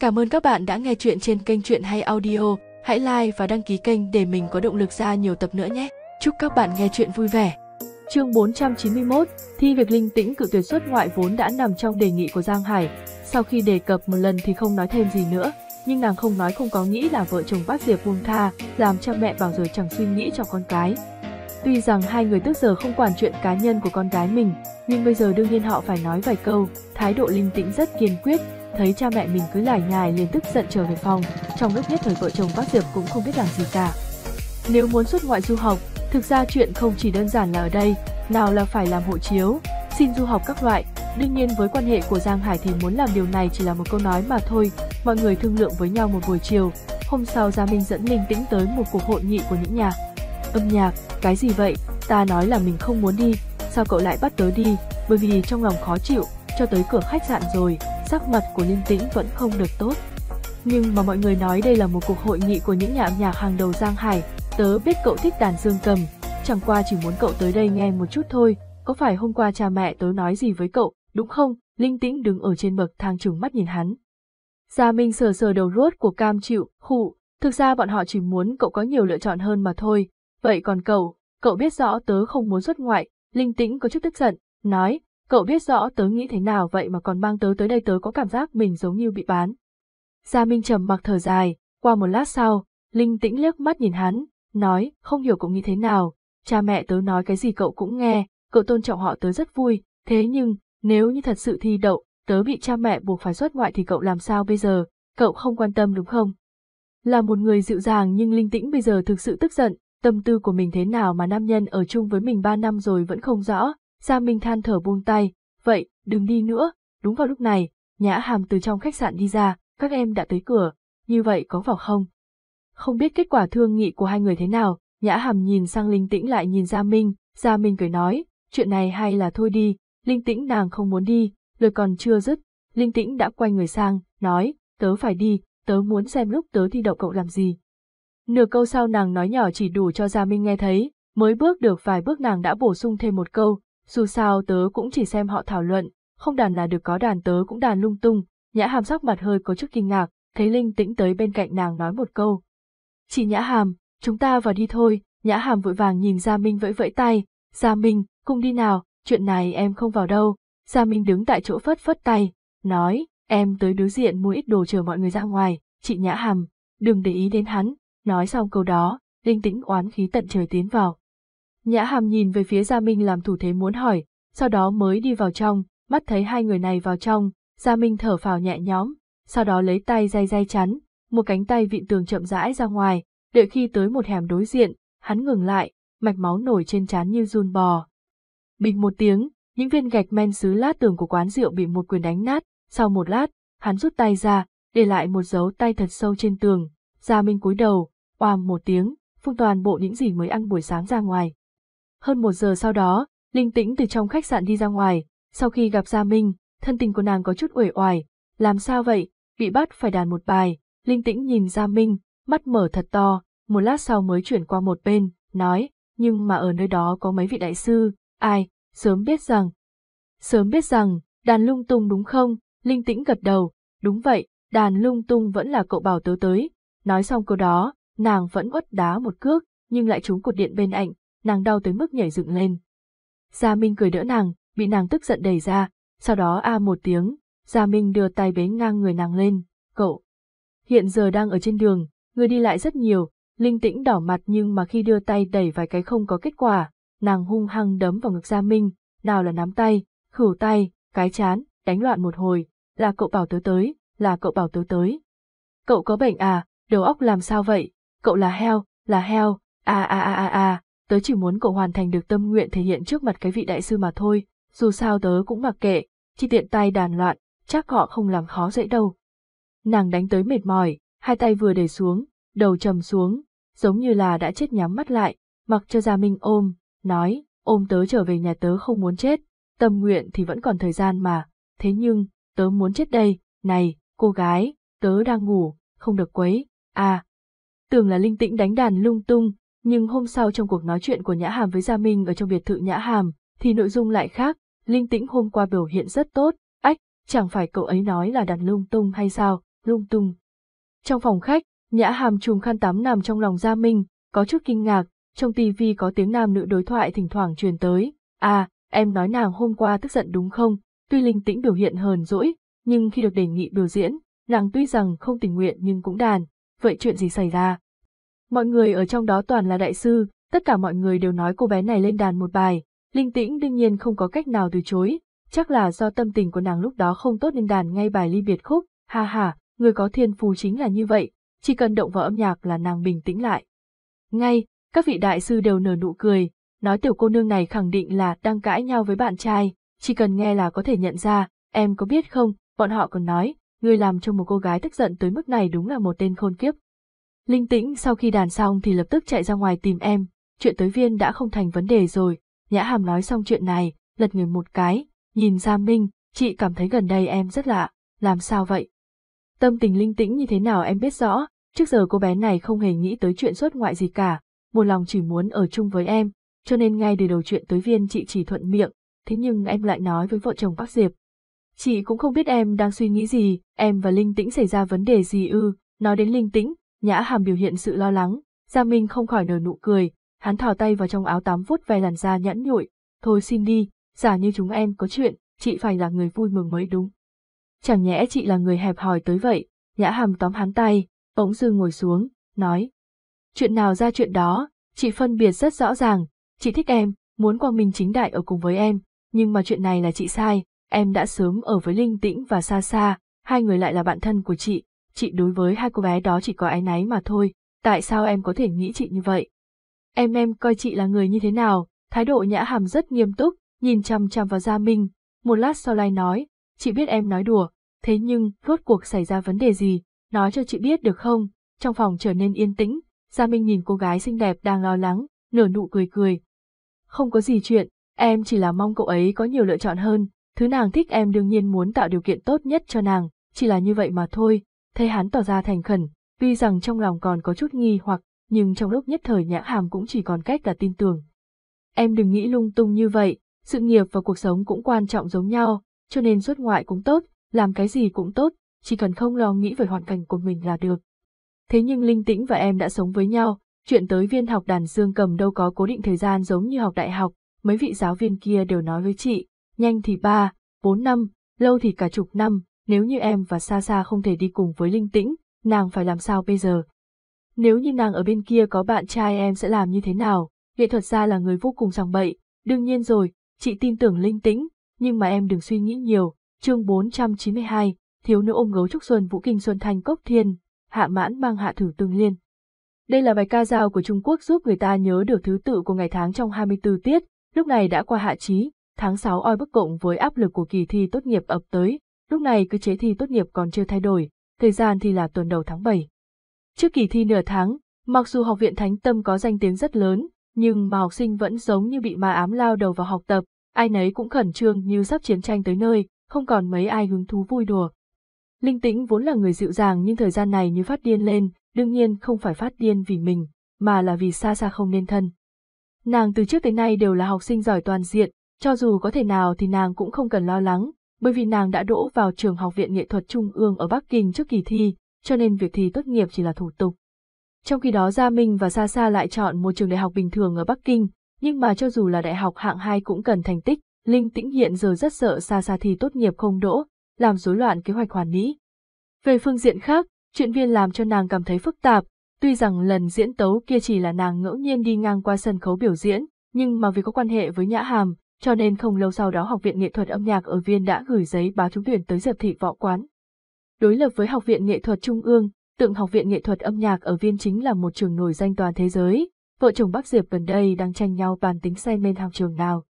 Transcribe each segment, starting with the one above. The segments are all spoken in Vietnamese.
Cảm ơn các bạn đã nghe chuyện trên kênh Chuyện Hay Audio. Hãy like và đăng ký kênh để mình có động lực ra nhiều tập nữa nhé. Chúc các bạn nghe chuyện vui vẻ. Chương 491, thi việc linh tĩnh cự tuyệt xuất ngoại vốn đã nằm trong đề nghị của Giang Hải. Sau khi đề cập một lần thì không nói thêm gì nữa, nhưng nàng không nói không có nghĩ là vợ chồng bác Diệp buông tha, làm cha mẹ bảo giờ chẳng suy nghĩ cho con cái. Tuy rằng hai người tức giờ không quản chuyện cá nhân của con gái mình, nhưng bây giờ đương nhiên họ phải nói vài câu, thái độ linh tĩnh rất kiên quyết, thấy cha mẹ mình cứ lải nhải liền tức giận trở về phòng, trong lúc nhất thời vợ chồng bác Diệp cũng không biết làm gì cả. Nếu muốn xuất ngoại du học, thực ra chuyện không chỉ đơn giản là ở đây, nào là phải làm hộ chiếu, xin du học các loại, đương nhiên với quan hệ của Giang Hải thì muốn làm điều này chỉ là một câu nói mà thôi, mọi người thương lượng với nhau một buổi chiều, hôm sau Gia Minh dẫn Linh Tĩnh tới một cuộc hội nghị của những nhà âm nhạc, cái gì vậy, ta nói là mình không muốn đi, sao cậu lại bắt tớ đi, bởi vì trong lòng khó chịu, cho tới cửa khách sạn rồi, sắc mặt của Linh Tĩnh vẫn không được tốt. Nhưng mà mọi người nói đây là một cuộc hội nghị của những nhà âm nhạc hàng đầu Giang Hải, tớ biết cậu thích đàn dương cầm, chẳng qua chỉ muốn cậu tới đây nghe một chút thôi, có phải hôm qua cha mẹ tớ nói gì với cậu, đúng không? Linh Tĩnh đứng ở trên bậc thang trừng mắt nhìn hắn. Gia Minh sờ sờ đầu ruốt của cam chịu, khụ, thực ra bọn họ chỉ muốn cậu có nhiều lựa chọn hơn mà thôi. Vậy còn cậu, cậu biết rõ tớ không muốn xuất ngoại, Linh Tĩnh có chút tức giận, nói, cậu biết rõ tớ nghĩ thế nào vậy mà còn mang tớ tới đây tớ có cảm giác mình giống như bị bán. Gia Minh trầm mặc thở dài, qua một lát sau, Linh Tĩnh liếc mắt nhìn hắn, nói, không hiểu cậu nghĩ thế nào, cha mẹ tớ nói cái gì cậu cũng nghe, cậu tôn trọng họ tớ rất vui, thế nhưng, nếu như thật sự thi đậu, tớ bị cha mẹ buộc phải xuất ngoại thì cậu làm sao bây giờ, cậu không quan tâm đúng không? Là một người dịu dàng nhưng linh tĩnh bây giờ thực sự tức giận, tâm tư của mình thế nào mà nam nhân ở chung với mình ba năm rồi vẫn không rõ, Gia Minh than thở buông tay, vậy, đừng đi nữa, đúng vào lúc này, Nhã Hàm từ trong khách sạn đi ra, các em đã tới cửa, như vậy có vào không? Không biết kết quả thương nghị của hai người thế nào, Nhã Hàm nhìn sang Linh Tĩnh lại nhìn Gia Minh, Gia Minh cười nói, chuyện này hay là thôi đi, Linh Tĩnh nàng không muốn đi, lời còn chưa dứt, Linh Tĩnh đã quay người sang, nói, tớ phải đi, tớ muốn xem lúc tớ thi đậu cậu làm gì. Nửa câu sau nàng nói nhỏ chỉ đủ cho Gia Minh nghe thấy, mới bước được vài bước nàng đã bổ sung thêm một câu, dù sao tớ cũng chỉ xem họ thảo luận, không đàn là được có đàn tớ cũng đàn lung tung, Nhã Hàm sắc mặt hơi có chút kinh ngạc, thấy Linh Tĩnh tới bên cạnh nàng nói một câu. Chị Nhã Hàm, chúng ta vào đi thôi, Nhã Hàm vội vàng nhìn Gia Minh vẫy vẫy tay, Gia Minh, cùng đi nào, chuyện này em không vào đâu. Gia Minh đứng tại chỗ phất phất tay, nói, em tới đối diện mua ít đồ chờ mọi người ra ngoài, chị Nhã Hàm, đừng để ý đến hắn, nói xong câu đó, linh tĩnh oán khí tận trời tiến vào. Nhã Hàm nhìn về phía Gia Minh làm thủ thế muốn hỏi, sau đó mới đi vào trong, mắt thấy hai người này vào trong, Gia Minh thở phào nhẹ nhõm, sau đó lấy tay day day chắn, một cánh tay vịn tường chậm rãi ra ngoài, đợi khi tới một hẻm đối diện, hắn ngừng lại, mạch máu nổi trên trán như run bò. Bình một tiếng, những viên gạch men xứ lát tường của quán rượu bị một quyền đánh nát, sau một lát, hắn rút tay ra, để lại một dấu tay thật sâu trên tường, Gia Minh cúi đầu, oàm một tiếng, phun toàn bộ những gì mới ăn buổi sáng ra ngoài. Hơn một giờ sau đó, Linh Tĩnh từ trong khách sạn đi ra ngoài, sau khi gặp Gia Minh, thân tình của nàng có chút uể oải, làm sao vậy, bị bắt phải đàn một bài, Linh Tĩnh nhìn Gia Minh, mắt mở thật to, một lát sau mới chuyển qua một bên, nói, nhưng mà ở nơi đó có mấy vị đại sư, ai, sớm biết rằng. Sớm biết rằng, đàn lung tung đúng không, Linh Tĩnh gật đầu, đúng vậy, đàn lung tung vẫn là cậu bảo tớ tới, nói xong câu đó, nàng vẫn uất đá một cước, nhưng lại trúng cột điện bên ảnh, nàng đau tới mức nhảy dựng lên. Gia Minh cười đỡ nàng, bị nàng tức giận đẩy ra, sau đó a một tiếng, Gia Minh đưa tay bế ngang người nàng lên, cậu. Hiện giờ đang ở trên đường, người đi lại rất nhiều, linh tĩnh đỏ mặt nhưng mà khi đưa tay đẩy vài cái không có kết quả, nàng hung hăng đấm vào ngực Gia Minh, nào là nắm tay, khửu tay, cái chán, đánh loạn một hồi, là cậu bảo tớ tới, là cậu bảo tớ tới. Cậu có bệnh à, đầu óc làm sao vậy, cậu là heo, là heo, à à à à à, tớ chỉ muốn cậu hoàn thành được tâm nguyện thể hiện trước mặt cái vị đại sư mà thôi, dù sao tớ cũng mặc kệ, chỉ tiện tay đàn loạn, chắc họ không làm khó dễ đâu. Nàng đánh tới mệt mỏi, hai tay vừa để xuống, đầu trầm xuống, giống như là đã chết nhắm mắt lại, mặc cho Gia Minh ôm, nói, ôm tớ trở về nhà tớ không muốn chết, tâm nguyện thì vẫn còn thời gian mà, thế nhưng, tớ muốn chết đây, này, cô gái, tớ đang ngủ, không được quấy, à. Tưởng là linh tĩnh đánh đàn lung tung, nhưng hôm sau trong cuộc nói chuyện của Nhã Hàm với Gia Minh ở trong biệt thự Nhã Hàm, thì nội dung lại khác, linh tĩnh hôm qua biểu hiện rất tốt, ách, chẳng phải cậu ấy nói là đàn lung tung hay sao, lung tung. Trong phòng khách, Nhã Hàm chùm khăn tắm nằm trong lòng Gia Minh, có chút kinh ngạc, trong tivi có tiếng nam nữ đối thoại thỉnh thoảng truyền tới. À, em nói nàng hôm qua tức giận đúng không? Tuy linh tĩnh biểu hiện hờn dỗi, nhưng khi được đề nghị biểu diễn, nàng tuy rằng không tình nguyện nhưng cũng đàn. Vậy chuyện gì xảy ra? Mọi người ở trong đó toàn là đại sư, tất cả mọi người đều nói cô bé này lên đàn một bài. Linh tĩnh đương nhiên không có cách nào từ chối, chắc là do tâm tình của nàng lúc đó không tốt nên đàn ngay bài ly biệt khúc. Ha ha, người có thiên phù chính là như vậy, chỉ cần động vào âm nhạc là nàng bình tĩnh lại. Ngay, các vị đại sư đều nở nụ cười, nói tiểu cô nương này khẳng định là đang cãi nhau với bạn trai, chỉ cần nghe là có thể nhận ra, em có biết không, bọn họ còn nói, người làm cho một cô gái tức giận tới mức này đúng là một tên khôn kiếp. Linh tĩnh sau khi đàn xong thì lập tức chạy ra ngoài tìm em, chuyện tới viên đã không thành vấn đề rồi, Nhã Hàm nói xong chuyện này, lật người một cái, nhìn Gia Minh, chị cảm thấy gần đây em rất lạ, làm sao vậy? Tâm tình linh tĩnh như thế nào em biết rõ, trước giờ cô bé này không hề nghĩ tới chuyện xuất ngoại gì cả, một lòng chỉ muốn ở chung với em, cho nên ngay từ đầu chuyện tới viên chị chỉ thuận miệng, thế nhưng em lại nói với vợ chồng bác Diệp. Chị cũng không biết em đang suy nghĩ gì, em và Linh Tĩnh xảy ra vấn đề gì ư, nói đến Linh Tĩnh, Nhã Hàm biểu hiện sự lo lắng, Gia Minh không khỏi nở nụ cười, hắn thò tay vào trong áo tắm vuốt ve làn da nhẵn nhụi, thôi xin đi, giả như chúng em có chuyện, chị phải là người vui mừng mới đúng. Chẳng nhẽ chị là người hẹp hòi tới vậy, Nhã Hàm tóm hắn tay, bỗng dưng ngồi xuống, nói. Chuyện nào ra chuyện đó, chị phân biệt rất rõ ràng, chị thích em, muốn quang minh chính đại ở cùng với em, nhưng mà chuyện này là chị sai, em đã sớm ở với Linh Tĩnh và Sa Sa, hai người lại là bạn thân của chị, chị đối với hai cô bé đó chỉ có ái náy mà thôi, tại sao em có thể nghĩ chị như vậy? Em em coi chị là người như thế nào, thái độ nhã hàm rất nghiêm túc, nhìn chằm chằm vào Gia Minh, một lát sau lại nói, chị biết em nói đùa, thế nhưng, rốt cuộc xảy ra vấn đề gì, nói cho chị biết được không? Trong phòng trở nên yên tĩnh, Gia Minh nhìn cô gái xinh đẹp đang lo lắng, nở nụ cười cười. Không có gì chuyện, em chỉ là mong cậu ấy có nhiều lựa chọn hơn, thứ nàng thích em đương nhiên muốn tạo điều kiện tốt nhất cho nàng, chỉ là như vậy mà thôi, thấy hắn tỏ ra thành khẩn, tuy rằng trong lòng còn có chút nghi hoặc, nhưng trong lúc nhất thời nhã hàm cũng chỉ còn cách là tin tưởng. Em đừng nghĩ lung tung như vậy, sự nghiệp và cuộc sống cũng quan trọng giống nhau, cho nên xuất ngoại cũng tốt, làm cái gì cũng tốt, chỉ cần không lo nghĩ về hoàn cảnh của mình là được. Thế nhưng Linh Tĩnh và em đã sống với nhau, chuyện tới viên học đàn dương cầm đâu có cố định thời gian giống như học đại học, mấy vị giáo viên kia đều nói với chị, nhanh thì ba, bốn năm, lâu thì cả chục năm, nếu như em và xa xa không thể đi cùng với Linh Tĩnh, nàng phải làm sao bây giờ? Nếu như nàng ở bên kia có bạn trai em sẽ làm như thế nào? Nghệ thuật gia là người vô cùng sòng bậy, đương nhiên rồi, chị tin tưởng Linh Tĩnh, nhưng mà em đừng suy nghĩ nhiều. Chương 492, thiếu nữ ôm gấu trúc xuân vũ kinh xuân thanh cốc thiên, hạ mãn mang hạ thử tương liên. Đây là bài ca dao của Trung Quốc giúp người ta nhớ được thứ tự của ngày tháng trong 24 tiết, lúc này đã qua hạ trí, tháng 6 oi bức cộng với áp lực của kỳ thi tốt nghiệp ập tới, lúc này cơ chế thi tốt nghiệp còn chưa thay đổi, thời gian thì là tuần đầu tháng 7. Trước kỳ thi nửa tháng, mặc dù học viện Thánh Tâm có danh tiếng rất lớn, nhưng mà học sinh vẫn giống như bị ma ám lao đầu vào học tập, ai nấy cũng khẩn trương như sắp chiến tranh tới nơi, không còn mấy ai hứng thú vui đùa. Linh tĩnh vốn là người dịu dàng nhưng thời gian này như phát điên lên, đương nhiên không phải phát điên vì mình, mà là vì xa xa không nên thân. Nàng từ trước tới nay đều là học sinh giỏi toàn diện, cho dù có thể nào thì nàng cũng không cần lo lắng, bởi vì nàng đã đỗ vào trường học viện nghệ thuật Trung ương ở Bắc Kinh trước kỳ thi, cho nên việc thi tốt nghiệp chỉ là thủ tục. Trong khi đó Gia Minh và Sa Sa lại chọn một trường đại học bình thường ở Bắc Kinh, nhưng mà cho dù là đại học hạng 2 cũng cần thành tích, Linh Tĩnh hiện giờ rất sợ Sa Sa thi tốt nghiệp không đỗ, làm rối loạn kế hoạch hoàn mỹ. Về phương diện khác, chuyện viên làm cho nàng cảm thấy phức tạp, tuy rằng lần diễn tấu kia chỉ là nàng ngẫu nhiên đi ngang qua sân khấu biểu diễn, nhưng mà vì có quan hệ với Nhã Hàm, cho nên không lâu sau đó Học viện Nghệ thuật âm nhạc ở Viên đã gửi giấy báo trúng tuyển tới Diệp Thị Võ Quán. Đối lập với Học viện Nghệ thuật Trung ương, tượng Học viện Nghệ thuật âm nhạc ở Viên chính là một trường nổi danh toàn thế giới, vợ chồng Bắc Diệp gần đây đang tranh nhau bàn tính xem nên học trường nào.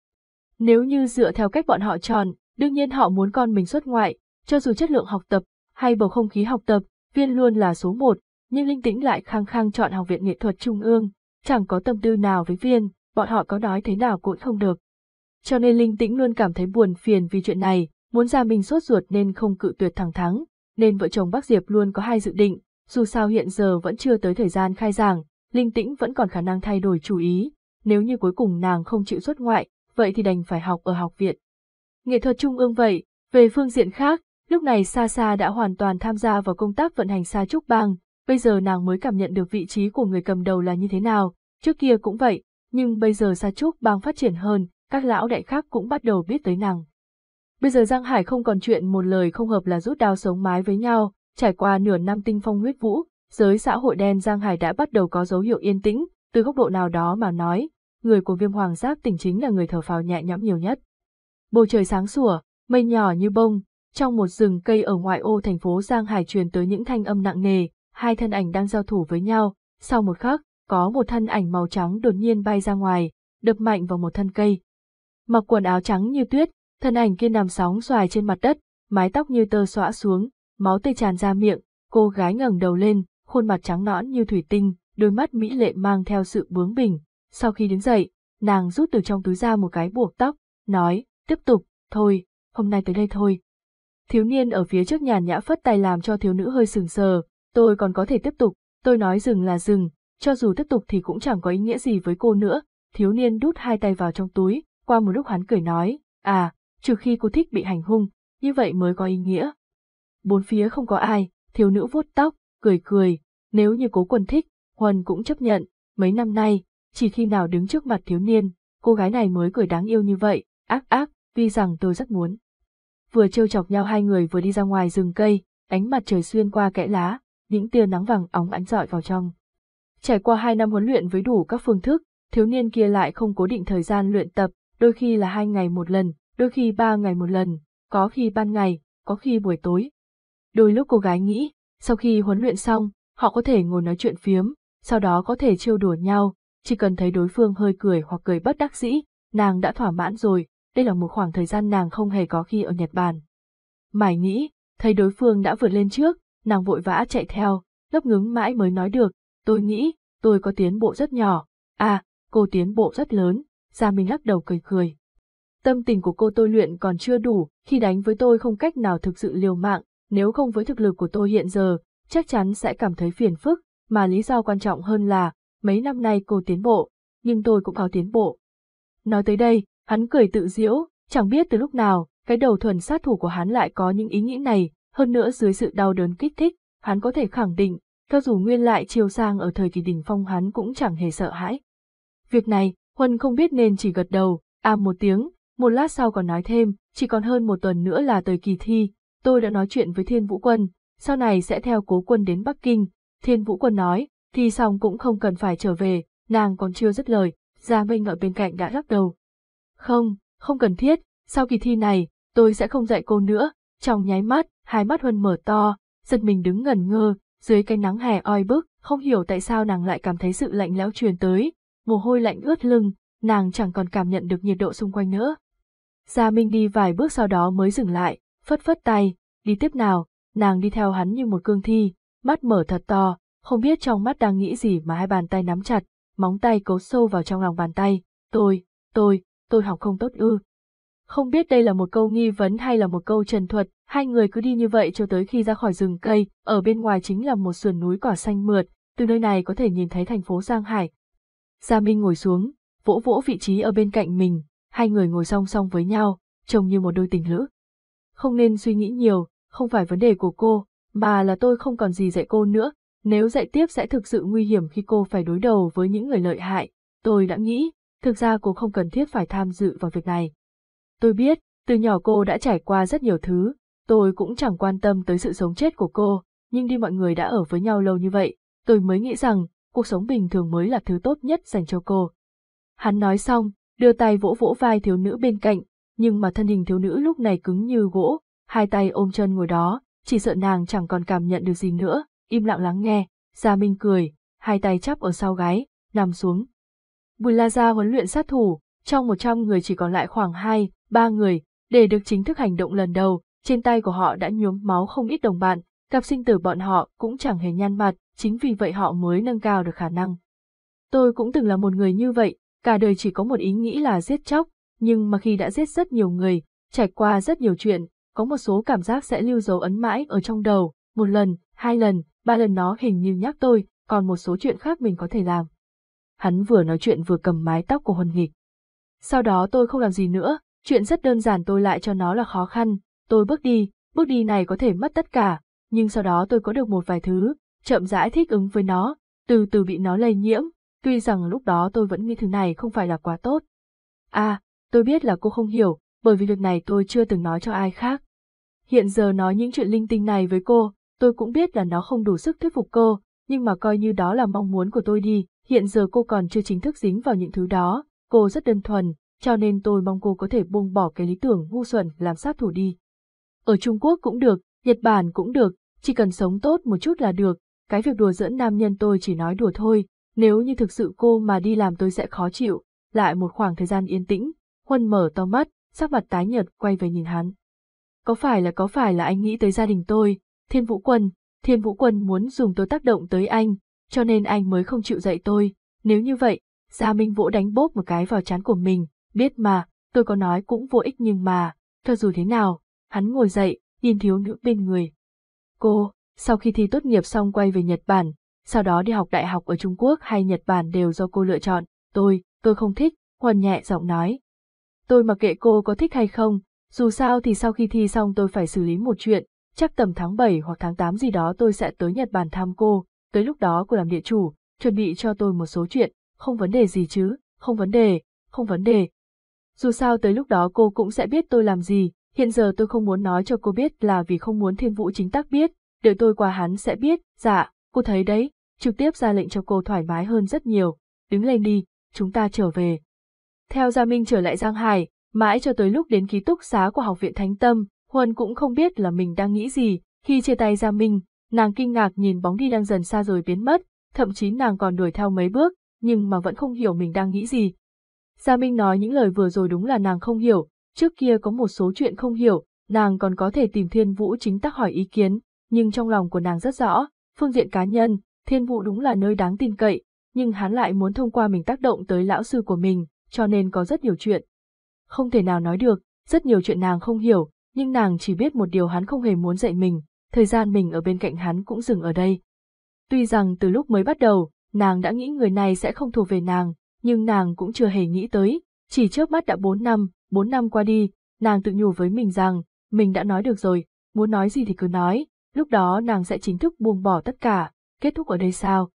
Nếu như dựa theo cách bọn họ chọn, đương nhiên họ muốn con mình xuất ngoại, cho dù chất lượng học tập hay bầu không khí học tập, Viên luôn là số một, nhưng Linh Tĩnh lại khăng khăng chọn Học viện Nghệ thuật Trung ương, chẳng có tâm tư nào với Viên, bọn họ có nói thế nào cũng không được. Cho nên Linh Tĩnh luôn cảm thấy buồn phiền vì chuyện này, muốn ra mình sốt ruột nên không cự tuyệt thẳng thắng, nên vợ chồng Bác Diệp luôn có hai dự định, dù sao hiện giờ vẫn chưa tới thời gian khai giảng, Linh Tĩnh vẫn còn khả năng thay đổi chủ ý, nếu như cuối cùng nàng không chịu xuất ngoại, vậy thì đành phải học ở học viện. Nghệ thuật trung ương vậy, về phương diện khác, Lúc này Sa Sa đã hoàn toàn tham gia vào công tác vận hành Sa Trúc Bang, bây giờ nàng mới cảm nhận được vị trí của người cầm đầu là như thế nào, trước kia cũng vậy, nhưng bây giờ Sa Trúc Bang phát triển hơn, các lão đại khác cũng bắt đầu biết tới nàng. Bây giờ Giang Hải không còn chuyện một lời không hợp là rút đao sống mái với nhau, trải qua nửa năm tinh phong huyết vũ, giới xã hội đen Giang Hải đã bắt đầu có dấu hiệu yên tĩnh, từ góc độ nào đó mà nói, người của viêm hoàng giác tỉnh chính là người thở phào nhẹ nhõm nhiều nhất. Bầu trời sáng sủa, mây nhỏ như bông, trong một rừng cây ở ngoại ô thành phố Giang Hải truyền tới những thanh âm nặng nề, hai thân ảnh đang giao thủ với nhau, sau một khắc, có một thân ảnh màu trắng đột nhiên bay ra ngoài, đập mạnh vào một thân cây. Mặc quần áo trắng như tuyết, thân ảnh kia nằm sóng xoài trên mặt đất, mái tóc như tơ xõa xuống, máu tươi tràn ra miệng, cô gái ngẩng đầu lên, khuôn mặt trắng nõn như thủy tinh, đôi mắt mỹ lệ mang theo sự bướng bỉnh. Sau khi đứng dậy, nàng rút từ trong túi ra một cái buộc tóc, nói, tiếp tục, thôi, hôm nay tới đây thôi. Thiếu niên ở phía trước nhàn nhã phất tay làm cho thiếu nữ hơi sừng sờ, tôi còn có thể tiếp tục, tôi nói dừng là dừng, cho dù tiếp tục thì cũng chẳng có ý nghĩa gì với cô nữa. Thiếu niên đút hai tay vào trong túi, qua một lúc hắn cười nói, à, trừ khi cô thích bị hành hung, như vậy mới có ý nghĩa. Bốn phía không có ai, thiếu nữ vuốt tóc, cười cười, nếu như cố quân thích, Huân cũng chấp nhận, mấy năm nay, chỉ khi nào đứng trước mặt thiếu niên, cô gái này mới cười đáng yêu như vậy, ác ác, vì rằng tôi rất muốn. Vừa trêu chọc nhau hai người vừa đi ra ngoài rừng cây, ánh mặt trời xuyên qua kẽ lá, những tia nắng vàng óng ánh rọi vào trong. Trải qua hai năm huấn luyện với đủ các phương thức, thiếu niên kia lại không cố định thời gian luyện tập, đôi khi là hai ngày một lần, đôi khi ba ngày một lần, có khi ban ngày, có khi buổi tối. Đôi lúc cô gái nghĩ, sau khi huấn luyện xong, họ có thể ngồi nói chuyện phiếm, sau đó có thể trêu đùa nhau, chỉ cần thấy đối phương hơi cười hoặc cười bất đắc dĩ, nàng đã thỏa mãn rồi, đây là một khoảng thời gian nàng không hề có khi ở Nhật Bản. Mải nghĩ, thấy đối phương đã vượt lên trước, nàng vội vã chạy theo, lấp ngứng mãi mới nói được, tôi nghĩ, tôi có tiến bộ rất nhỏ, à, cô tiến bộ rất lớn, Gia Minh lắc đầu cười cười. Tâm tình của cô tôi luyện còn chưa đủ, khi đánh với tôi không cách nào thực sự liều mạng, nếu không với thực lực của tôi hiện giờ, chắc chắn sẽ cảm thấy phiền phức, mà lý do quan trọng hơn là, mấy năm nay cô tiến bộ, nhưng tôi cũng có tiến bộ. Nói tới đây, hắn cười tự diễu, chẳng biết từ lúc nào, cái đầu thuần sát thủ của hắn lại có những ý nghĩ này, hơn nữa dưới sự đau đớn kích thích, hắn có thể khẳng định, cho dù nguyên lại chiều sang ở thời kỳ đỉnh phong hắn cũng chẳng hề sợ hãi. Việc này, Huân không biết nên chỉ gật đầu, à một tiếng, một lát sau còn nói thêm, chỉ còn hơn một tuần nữa là tới kỳ thi, tôi đã nói chuyện với Thiên Vũ Quân, sau này sẽ theo cố quân đến Bắc Kinh. Thiên Vũ Quân nói, thi xong cũng không cần phải trở về, nàng còn chưa dứt lời, Gia Minh ở bên cạnh đã lắc đầu. Không, không cần thiết, sau kỳ thi này, tôi sẽ không dạy cô nữa, trong nháy mắt, hai mắt Huân mở to, giật mình đứng ngẩn ngơ, dưới cái nắng hè oi bức, không hiểu tại sao nàng lại cảm thấy sự lạnh lẽo truyền tới, mồ hôi lạnh ướt lưng, nàng chẳng còn cảm nhận được nhiệt độ xung quanh nữa. Gia Minh đi vài bước sau đó mới dừng lại, phất phất tay, đi tiếp nào, nàng đi theo hắn như một cương thi, mắt mở thật to, không biết trong mắt đang nghĩ gì mà hai bàn tay nắm chặt, móng tay cấu sâu vào trong lòng bàn tay, tôi, tôi, tôi học không tốt ư. Không biết đây là một câu nghi vấn hay là một câu trần thuật, hai người cứ đi như vậy cho tới khi ra khỏi rừng cây, ở bên ngoài chính là một sườn núi cỏ xanh mượt, từ nơi này có thể nhìn thấy thành phố Giang Hải. Gia Minh ngồi xuống, vỗ vỗ vị trí ở bên cạnh mình, hai người ngồi song song với nhau, trông như một đôi tình lữ. Không nên suy nghĩ nhiều, không phải vấn đề của cô, mà là tôi không còn gì dạy cô nữa, nếu dạy tiếp sẽ thực sự nguy hiểm khi cô phải đối đầu với những người lợi hại. Tôi đã nghĩ, thực ra cô không cần thiết phải tham dự vào việc này. Tôi biết, từ nhỏ cô đã trải qua rất nhiều thứ, tôi cũng chẳng quan tâm tới sự sống chết của cô, nhưng đi mọi người đã ở với nhau lâu như vậy, tôi mới nghĩ rằng, cuộc sống bình thường mới là thứ tốt nhất dành cho cô. Hắn nói xong, đưa tay vỗ vỗ vai thiếu nữ bên cạnh, nhưng mà thân hình thiếu nữ lúc này cứng như gỗ, hai tay ôm chân ngồi đó, chỉ sợ nàng chẳng còn cảm nhận được gì nữa, im lặng lắng nghe, Gia Minh cười, hai tay chắp ở sau gáy, nằm xuống. Bùi La Gia huấn luyện sát thủ, trong 100 người chỉ còn lại khoảng 2, 3 người, để được chính thức hành động lần đầu, trên tay của họ đã nhuốm máu không ít đồng bạn, cặp sinh tử bọn họ cũng chẳng hề nhăn mặt, chính vì vậy họ mới nâng cao được khả năng. Tôi cũng từng là một người như vậy, cả đời chỉ có một ý nghĩ là giết chóc, nhưng mà khi đã giết rất nhiều người, trải qua rất nhiều chuyện, có một số cảm giác sẽ lưu dấu ấn mãi ở trong đầu, một lần, hai lần, ba lần nó hình như nhắc tôi, còn một số chuyện khác mình có thể làm. Hắn vừa nói chuyện vừa cầm mái tóc của Huân Nghịch. Sau đó tôi không làm gì nữa, chuyện rất đơn giản tôi lại cho nó là khó khăn, tôi bước đi, Bước đi này có thể mất tất cả, nhưng sau đó tôi có được một vài thứ, chậm rãi thích ứng với nó, từ từ bị nó lây nhiễm, tuy rằng lúc đó tôi vẫn nghĩ thứ này không phải là quá tốt. À, tôi biết là cô không hiểu, bởi vì việc này tôi chưa từng nói cho ai khác. Hiện giờ nói những chuyện linh tinh này với cô, tôi cũng biết là nó không đủ sức thuyết phục cô, nhưng mà coi như đó là mong muốn của tôi đi, hiện giờ cô còn chưa chính thức dính vào những thứ đó, cô rất đơn thuần, cho nên tôi mong cô có thể buông bỏ cái lý tưởng ngu xuẩn làm sát thủ đi. Ở Trung Quốc cũng được, Nhật Bản cũng được, chỉ cần sống tốt một chút là được, cái việc đùa giỡn nam nhân tôi chỉ nói đùa thôi, nếu như thực sự cô mà đi làm tôi sẽ khó chịu, lại một khoảng thời gian yên tĩnh, Huân mở to mắt, sắc mặt tái nhợt quay về nhìn hắn. Có phải là có phải là anh nghĩ tới gia đình tôi, Thiên Vũ Quân, Thiên Vũ Quân muốn dùng tôi tác động tới anh, cho nên anh mới không chịu dạy tôi, nếu như vậy, Gia Minh Vũ đánh bốp một cái vào chán của mình, biết mà, tôi có nói cũng vô ích nhưng mà, cho dù thế nào, hắn ngồi dậy, nhìn thiếu nữ bên người. Cô, sau khi thi tốt nghiệp xong quay về Nhật Bản, sau đó đi học đại học ở Trung Quốc hay Nhật Bản đều do cô lựa chọn, tôi, tôi không thích, Huân nhẹ giọng nói. Tôi mặc kệ cô có thích hay không, dù sao thì sau khi thi xong tôi phải xử lý một chuyện, chắc tầm tháng 7 hoặc tháng 8 gì đó tôi sẽ tới Nhật Bản thăm cô, tới lúc đó cô làm địa chủ, chuẩn bị cho tôi một số chuyện, không vấn đề gì chứ, không vấn đề, không vấn đề. Dù sao tới lúc đó cô cũng sẽ biết tôi làm gì, hiện giờ tôi không muốn nói cho cô biết là vì không muốn thiên vũ chính tác biết, đợi tôi qua hắn sẽ biết, dạ, cô thấy đấy, trực tiếp ra lệnh cho cô thoải mái hơn rất nhiều, đứng lên đi, chúng ta trở về. Theo Gia Minh trở lại Giang Hải, mãi cho tới lúc đến ký túc xá của học viện Thánh Tâm, Huân cũng không biết là mình đang nghĩ gì, khi chia tay Gia Minh, nàng kinh ngạc nhìn bóng đi đang dần xa rồi biến mất, thậm chí nàng còn đuổi theo mấy bước, nhưng mà vẫn không hiểu mình đang nghĩ gì. Gia Minh nói những lời vừa rồi đúng là nàng không hiểu, trước kia có một số chuyện không hiểu, nàng còn có thể tìm Thiên Vũ chính tác hỏi ý kiến, nhưng trong lòng của nàng rất rõ, phương diện cá nhân, Thiên vụ đúng là nơi đáng tin cậy, nhưng hắn lại muốn thông qua mình tác động tới lão sư của mình, cho nên có rất nhiều chuyện. Không thể nào nói được, rất nhiều chuyện nàng không hiểu, nhưng nàng chỉ biết một điều hắn không hề muốn dạy mình, thời gian mình ở bên cạnh hắn cũng dừng ở đây. Tuy rằng từ lúc mới bắt đầu, nàng đã nghĩ người này sẽ không thuộc về nàng, nhưng nàng cũng chưa hề nghĩ tới, chỉ trước mắt đã 4 năm, 4 năm qua đi, nàng tự nhủ với mình rằng, mình đã nói được rồi, muốn nói gì thì cứ nói, lúc đó nàng sẽ chính thức buông bỏ tất cả, kết thúc ở đây sao.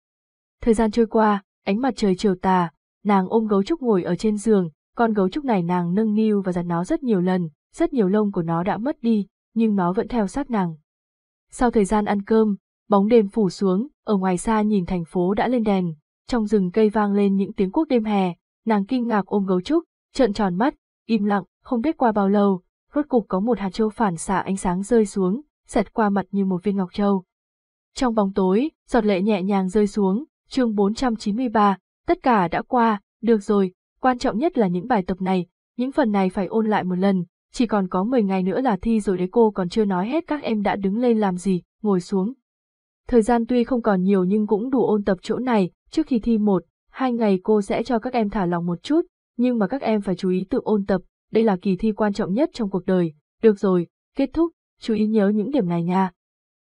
Thời gian trôi qua, ánh mặt trời chiều tà, nàng ôm gấu trúc ngồi ở trên giường, con gấu trúc này nàng nâng niu và giặt nó rất nhiều lần, rất nhiều lông của nó đã mất đi, nhưng nó vẫn theo sát nàng. Sau thời gian ăn cơm, bóng đêm phủ xuống, ở ngoài xa nhìn thành phố đã lên đèn, trong rừng cây vang lên những tiếng quốc đêm hè, nàng kinh ngạc ôm gấu trúc, trợn tròn mắt, im lặng, không biết qua bao lâu, rốt cục có một hạt châu phản xạ ánh sáng rơi xuống, xẹt qua mặt như một viên ngọc châu. Trong bóng tối, giọt lệ nhẹ nhàng rơi xuống, chương 493, tất cả đã qua, được rồi, quan trọng nhất là những bài tập này, những phần này phải ôn lại một lần, chỉ còn có 10 ngày nữa là thi rồi đấy cô còn chưa nói hết các em đã đứng lên làm gì, ngồi xuống. Thời gian tuy không còn nhiều nhưng cũng đủ ôn tập chỗ này, trước khi thi một, hai ngày cô sẽ cho các em thả lòng một chút, nhưng mà các em phải chú ý tự ôn tập, đây là kỳ thi quan trọng nhất trong cuộc đời. Được rồi, kết thúc, chú ý nhớ những điểm này nha.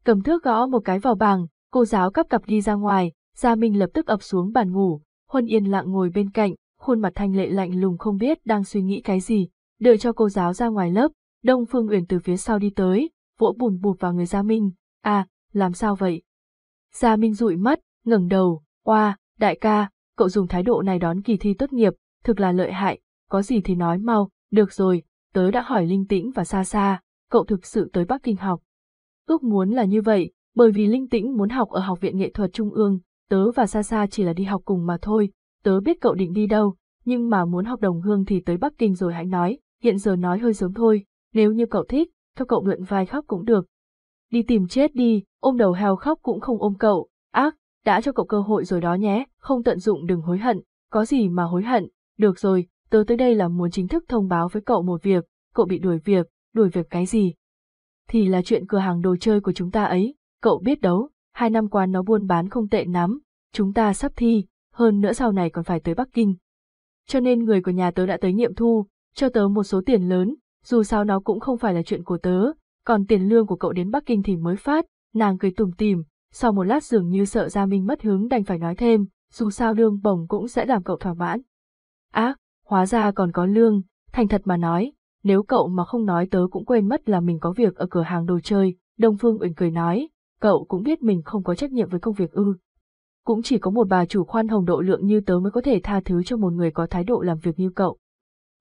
Cầm thước gõ một cái vào bảng, cô giáo cắp cặp đi ra ngoài, Gia Minh lập tức ập xuống bàn ngủ, Huân yên lặng ngồi bên cạnh, khuôn mặt thanh lệ lạnh lùng không biết đang suy nghĩ cái gì, đợi cho cô giáo ra ngoài lớp, Đông Phương Uyển từ phía sau đi tới, vỗ bùn bụt vào người Gia Minh, à, làm sao vậy? Gia Minh dụi mắt, ngẩng đầu, oa, đại ca, cậu dùng thái độ này đón kỳ thi tốt nghiệp, thực là lợi hại, có gì thì nói mau, được rồi, tớ đã hỏi Linh Tĩnh và xa xa cậu thực sự tới Bắc Kinh học. Ước muốn là như vậy, bởi vì Linh Tĩnh muốn học ở Học viện Nghệ thuật Trung ương, tớ và Sa Sa chỉ là đi học cùng mà thôi, tớ biết cậu định đi đâu, nhưng mà muốn học đồng hương thì tới Bắc Kinh rồi hãy nói, hiện giờ nói hơi sớm thôi, nếu như cậu thích, cho cậu mượn vai khóc cũng được. Đi tìm chết đi, ôm đầu heo khóc cũng không ôm cậu, ác, đã cho cậu cơ hội rồi đó nhé, không tận dụng đừng hối hận, có gì mà hối hận, được rồi, tớ tới đây là muốn chính thức thông báo với cậu một việc, cậu bị đuổi việc, đuổi việc cái gì? Thì là chuyện cửa hàng đồ chơi của chúng ta ấy, cậu biết đấu, hai năm qua nó buôn bán không tệ lắm, chúng ta sắp thi, hơn nữa sau này còn phải tới Bắc Kinh. Cho nên người của nhà tớ đã tới nghiệm thu, cho tớ một số tiền lớn, dù sao nó cũng không phải là chuyện của tớ, còn tiền lương của cậu đến Bắc Kinh thì mới phát, nàng cười tủm tỉm, sau một lát dường như sợ Gia Minh mất hứng đành phải nói thêm, dù sao lương bổng cũng sẽ làm cậu thỏa mãn. á hóa ra còn có lương, thành thật mà nói, nếu cậu mà không nói tớ cũng quên mất là mình có việc ở cửa hàng đồ chơi, Đông Phương Uyển cười nói, cậu cũng biết mình không có trách nhiệm với công việc ư. Cũng chỉ có một bà chủ khoan hồng độ lượng như tớ mới có thể tha thứ cho một người có thái độ làm việc như cậu.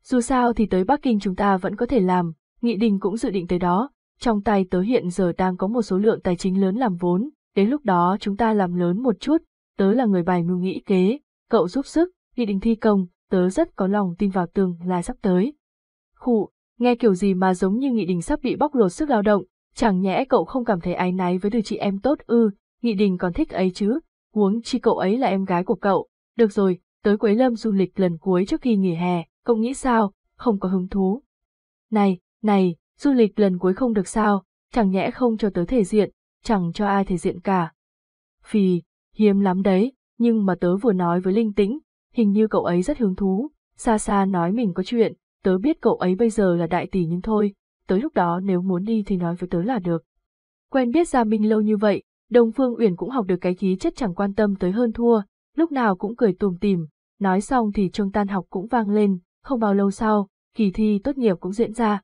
Dù sao thì tới Bắc Kinh chúng ta vẫn có thể làm, Nghị Đình cũng dự định tới đó, trong tay tớ hiện giờ đang có một số lượng tài chính lớn làm vốn, đến lúc đó chúng ta làm lớn một chút, tớ là người bài mưu nghĩ kế, cậu giúp sức, Nghị Đình thi công, tớ rất có lòng tin vào tương lai sắp tới. Khụ, nghe kiểu gì mà giống như Nghị Đình sắp bị bóc lột sức lao động, chẳng nhẽ cậu không cảm thấy ái náy với đứa chị em tốt ư, Nghị Đình còn thích ấy chứ, huống chi cậu ấy là em gái của cậu. Được rồi, tới Quế Lâm du lịch lần cuối trước khi nghỉ hè, cậu nghĩ sao, không có hứng thú. Này, này, du lịch lần cuối không được sao, chẳng nhẽ không cho tớ thể diện, chẳng cho ai thể diện cả. Phì, hiếm lắm đấy, nhưng mà tớ vừa nói với Linh Tĩnh, hình như cậu ấy rất hứng thú, xa xa nói mình có chuyện, tớ biết cậu ấy bây giờ là đại tỷ nhưng thôi, tới lúc đó nếu muốn đi thì nói với tớ là được. Quen biết Gia Minh lâu như vậy, Đông Phương Uyển cũng học được cái khí chất chẳng quan tâm tới hơn thua, lúc nào cũng cười tùm tìm, nói xong thì trường tan học cũng vang lên, không bao lâu sau, kỳ thi tốt nghiệp cũng diễn ra.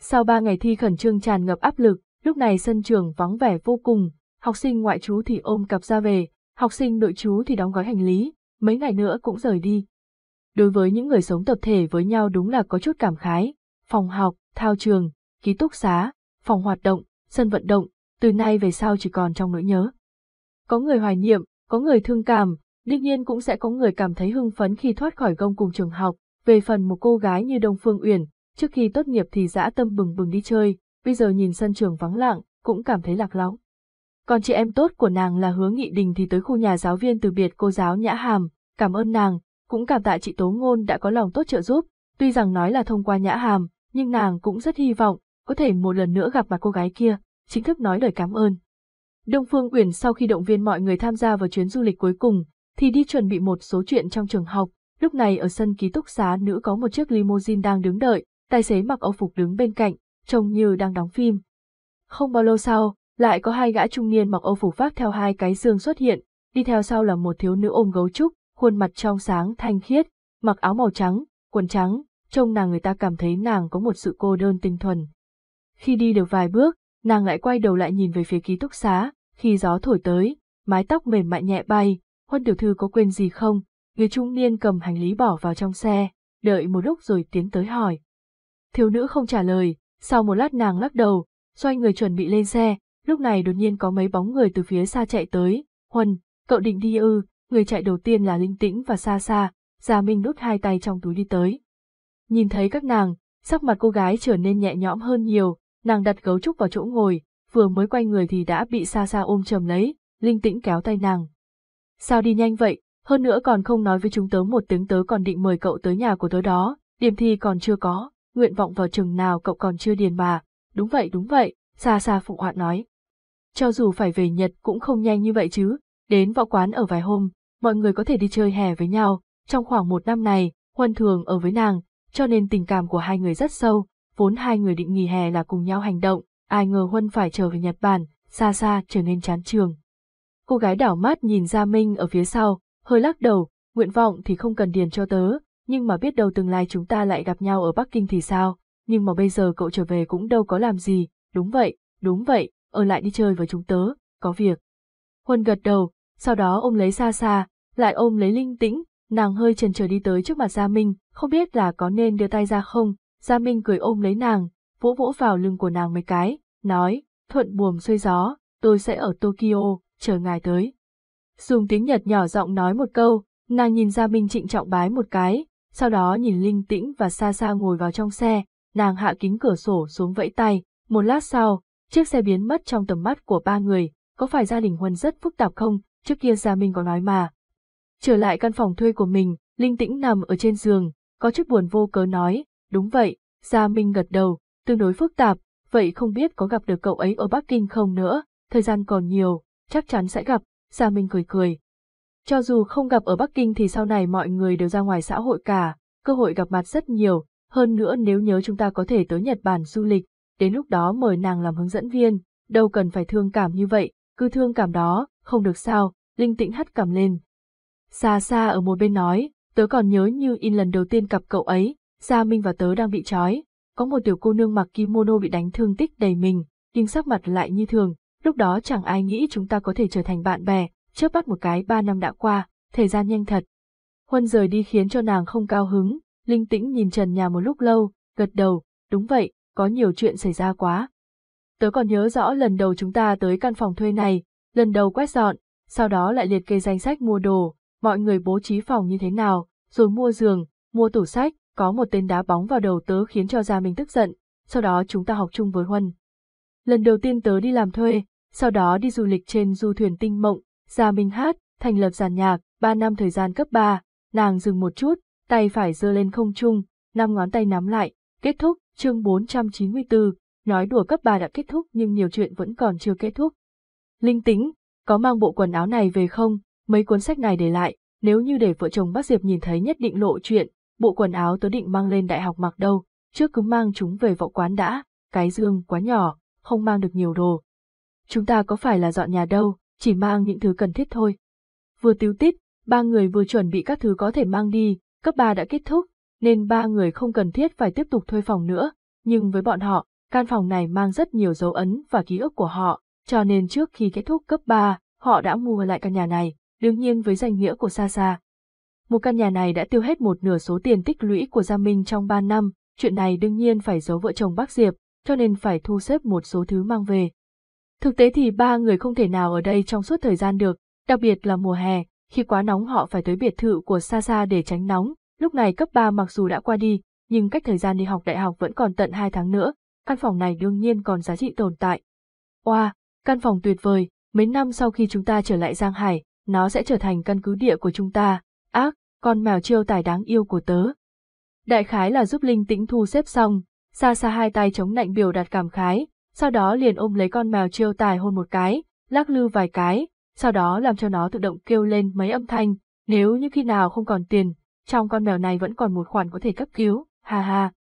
Sau ba ngày thi khẩn trương tràn ngập áp lực, lúc này sân trường vắng vẻ vô cùng, học sinh ngoại trú thì ôm cặp ra về, học sinh nội trú thì đóng gói hành lý, mấy ngày nữa cũng rời đi. Đối với những người sống tập thể với nhau đúng là có chút cảm khái, phòng học, thao trường, ký túc xá, phòng hoạt động, sân vận động, từ nay về sau chỉ còn trong nỗi nhớ. Có người hoài niệm, có người thương cảm, đương nhiên cũng sẽ có người cảm thấy hưng phấn khi thoát khỏi gông cùng trường học, về phần một cô gái như Đông Phương Uyển, trước khi tốt nghiệp thì dã tâm bừng bừng đi chơi, bây giờ nhìn sân trường vắng lặng, cũng cảm thấy lạc lõng. Còn chị em tốt của nàng là Hứa Nghị Đình thì tới khu nhà giáo viên từ biệt cô giáo Nhã Hàm, cảm ơn nàng, cũng cảm tạ chị Tố Ngôn đã có lòng tốt trợ giúp, tuy rằng nói là thông qua Nhã Hàm, nhưng nàng cũng rất hy vọng có thể một lần nữa gặp mặt cô gái kia, chính thức nói lời cảm ơn. Đông Phương Uyển sau khi động viên mọi người tham gia vào chuyến du lịch cuối cùng, thì đi chuẩn bị một số chuyện trong trường học, lúc này ở sân ký túc xá nữ có một chiếc limousine đang đứng đợi, tài xế mặc âu phục đứng bên cạnh, trông như đang đóng phim. Không bao lâu sau, lại có hai gã trung niên mặc âu phục vác theo hai cái xương xuất hiện, đi theo sau là một thiếu nữ ôm gấu trúc, khuôn mặt trong sáng thanh khiết, mặc áo màu trắng, quần trắng, trông nàng người ta cảm thấy nàng có một sự cô đơn tinh thuần. Khi đi được vài bước, nàng lại quay đầu lại nhìn về phía ký túc xá, khi gió thổi tới, mái tóc mềm mại nhẹ bay, huân tiểu thư có quên gì không? Người trung niên cầm hành lý bỏ vào trong xe, đợi một lúc rồi tiến tới hỏi. Thiếu nữ không trả lời, sau một lát nàng lắc đầu, xoay người chuẩn bị lên xe, lúc này đột nhiên có mấy bóng người từ phía xa chạy tới, Huân, cậu định đi ư, người chạy đầu tiên là Linh Tĩnh và xa xa, Gia Minh đút hai tay trong túi đi tới. Nhìn thấy các nàng, sắc mặt cô gái trở nên nhẹ nhõm hơn nhiều, nàng đặt gấu trúc vào chỗ ngồi, vừa mới quay người thì đã bị xa xa ôm chầm lấy, Linh Tĩnh kéo tay nàng. Sao đi nhanh vậy, hơn nữa còn không nói với chúng tớ một tiếng tớ còn định mời cậu tới nhà của tớ đó, điểm thi còn chưa có, nguyện vọng vào chừng nào cậu còn chưa điền mà, đúng vậy đúng vậy, xa xa phụ họa nói. Cho dù phải về Nhật cũng không nhanh như vậy chứ, đến võ quán ở vài hôm, mọi người có thể đi chơi hè với nhau, trong khoảng một năm này, Huân thường ở với nàng, cho nên tình cảm của hai người rất sâu, vốn hai người định nghỉ hè là cùng nhau hành động, ai ngờ Huân phải trở về Nhật Bản, xa xa trở nên chán trường. Cô gái đảo mắt nhìn Gia Minh ở phía sau, hơi lắc đầu, nguyện vọng thì không cần điền cho tớ, nhưng mà biết đâu tương lai chúng ta lại gặp nhau ở Bắc Kinh thì sao, nhưng mà bây giờ cậu trở về cũng đâu có làm gì, đúng vậy, đúng vậy, ở lại đi chơi với chúng tớ, có việc. Huân gật đầu, sau đó ôm lấy xa xa, lại ôm lấy linh tĩnh, nàng hơi chần chờ đi tới trước mặt Gia Minh, không biết là có nên đưa tay ra không, Gia Minh cười ôm lấy nàng, vỗ vỗ vào lưng của nàng mấy cái, nói, thuận buồm xuôi gió, tôi sẽ ở Tokyo, chờ ngài tới. Dùng tiếng Nhật nhỏ giọng nói một câu, nàng nhìn Gia Minh trịnh trọng bái một cái, sau đó nhìn Linh Tĩnh và xa xa ngồi vào trong xe, nàng hạ kính cửa sổ xuống vẫy tay, một lát sau, chiếc xe biến mất trong tầm mắt của ba người, có phải gia đình Huân rất phức tạp không, trước kia Gia Minh có nói mà. Trở lại căn phòng thuê của mình, Linh Tĩnh nằm ở trên giường, có chút buồn vô cớ nói, đúng vậy, Gia Minh gật đầu, tương đối phức tạp, vậy không biết có gặp được cậu ấy ở Bắc Kinh không nữa, thời gian còn nhiều, chắc chắn sẽ gặp, Gia Minh cười cười. Cho dù không gặp ở Bắc Kinh thì sau này mọi người đều ra ngoài xã hội cả, cơ hội gặp mặt rất nhiều, hơn nữa nếu nhớ chúng ta có thể tới Nhật Bản du lịch, đến lúc đó mời nàng làm hướng dẫn viên, đâu cần phải thương cảm như vậy, cứ thương cảm đó, không được sao, linh tĩnh hắt cằm lên. Xa xa ở một bên nói, tớ còn nhớ như in lần đầu tiên gặp cậu ấy, Gia Minh và tớ đang bị trói, có một tiểu cô nương mặc kimono bị đánh thương tích đầy mình, nhưng sắc mặt lại như thường, lúc đó chẳng ai nghĩ chúng ta có thể trở thành bạn bè, chớp bắt một cái ba năm đã qua, thời gian nhanh thật. Huân rời đi khiến cho nàng không cao hứng, linh tĩnh nhìn trần nhà một lúc lâu, gật đầu, đúng vậy, có nhiều chuyện xảy ra quá. Tớ còn nhớ rõ lần đầu chúng ta tới căn phòng thuê này, lần đầu quét dọn, sau đó lại liệt kê danh sách mua đồ, mọi người bố trí phòng như thế nào, rồi mua giường, mua tủ sách, có một tên đá bóng vào đầu tớ khiến cho Gia mình tức giận, sau đó chúng ta học chung với Huân. Lần đầu tiên tớ đi làm thuê, sau đó đi du lịch trên du thuyền tinh mộng, Gia Minh hát, thành lập giàn nhạc, ba năm thời gian cấp 3, nàng dừng một chút, tay phải giơ lên không trung, năm ngón tay nắm lại, kết thúc, chương 494, nói đùa cấp 3 đã kết thúc nhưng nhiều chuyện vẫn còn chưa kết thúc. Linh tính, có mang bộ quần áo này về không, mấy cuốn sách này để lại, nếu như để vợ chồng bác Diệp nhìn thấy nhất định lộ chuyện, bộ quần áo tớ định mang lên đại học mặc đâu, trước cứ mang chúng về võ quán đã, cái dương quá nhỏ, không mang được nhiều đồ. Chúng ta có phải là dọn nhà đâu, chỉ mang những thứ cần thiết thôi. Vừa tiêu tít, ba người vừa chuẩn bị các thứ có thể mang đi, cấp 3 đã kết thúc, nên ba người không cần thiết phải tiếp tục thuê phòng nữa, nhưng với bọn họ, căn phòng này mang rất nhiều dấu ấn và ký ức của họ, cho nên trước khi kết thúc cấp 3, họ đã mua lại căn nhà này, đương nhiên với danh nghĩa của Sa Một căn nhà này đã tiêu hết một nửa số tiền tích lũy của Gia Minh trong 3 năm, chuyện này đương nhiên phải giấu vợ chồng bác Diệp, cho nên phải thu xếp một số thứ mang về. Thực tế thì ba người không thể nào ở đây trong suốt thời gian được, đặc biệt là mùa hè, khi quá nóng họ phải tới biệt thự của Sa để tránh nóng, lúc này cấp 3 mặc dù đã qua đi, nhưng cách thời gian đi học đại học vẫn còn tận 2 tháng nữa, căn phòng này đương nhiên còn giá trị tồn tại. Oa, căn phòng tuyệt vời, mấy năm sau khi chúng ta trở lại Giang Hải, nó sẽ trở thành căn cứ địa của chúng ta. Ác, con mèo chiêu tài đáng yêu của tớ. Đại khái là giúp Linh Tĩnh thu xếp xong, xa xa hai tay chống nạnh biểu đạt cảm khái, sau đó liền ôm lấy con mèo chiêu tài hôn một cái, lắc lư vài cái, sau đó làm cho nó tự động kêu lên mấy âm thanh, nếu như khi nào không còn tiền, trong con mèo này vẫn còn một khoản có thể cấp cứu, ha ha.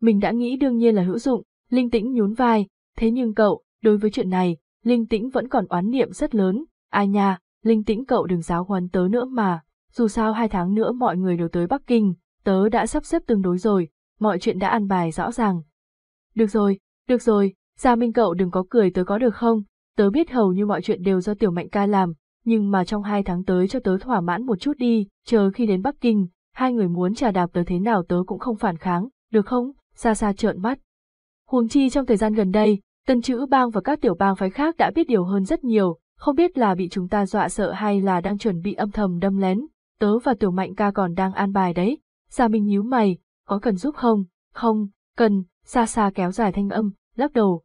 Mình đã nghĩ đương nhiên là hữu dụng, Linh Tĩnh nhún vai, thế nhưng cậu, đối với chuyện này, Linh Tĩnh vẫn còn oán niệm rất lớn, à ai nha, Linh Tĩnh cậu đừng giáo huấn tớ nữa mà, dù sao hai tháng nữa mọi người đều tới Bắc Kinh, tớ đã sắp xếp tương đối rồi, mọi chuyện đã ăn bài rõ ràng. Được rồi, được rồi, Gia Minh cậu đừng có cười tớ có được không, tớ biết hầu như mọi chuyện đều do Tiểu Mạnh ca làm, nhưng mà trong hai tháng tới cho tớ thỏa mãn một chút đi, chờ khi đến Bắc Kinh, hai người muốn trà đạp tớ thế nào tớ cũng không phản kháng, được không? Xa xa trợn mắt. Huống chi trong thời gian gần đây, tân chữ bang và các tiểu bang phái khác đã biết điều hơn rất nhiều, không biết là bị chúng ta dọa sợ hay là đang chuẩn bị âm thầm đâm lén, tớ và tiểu mạnh ca còn đang an bài đấy. Gia Minh nhíu mày, có cần giúp không? Không, cần, xa xa kéo dài thanh âm, lắc đầu.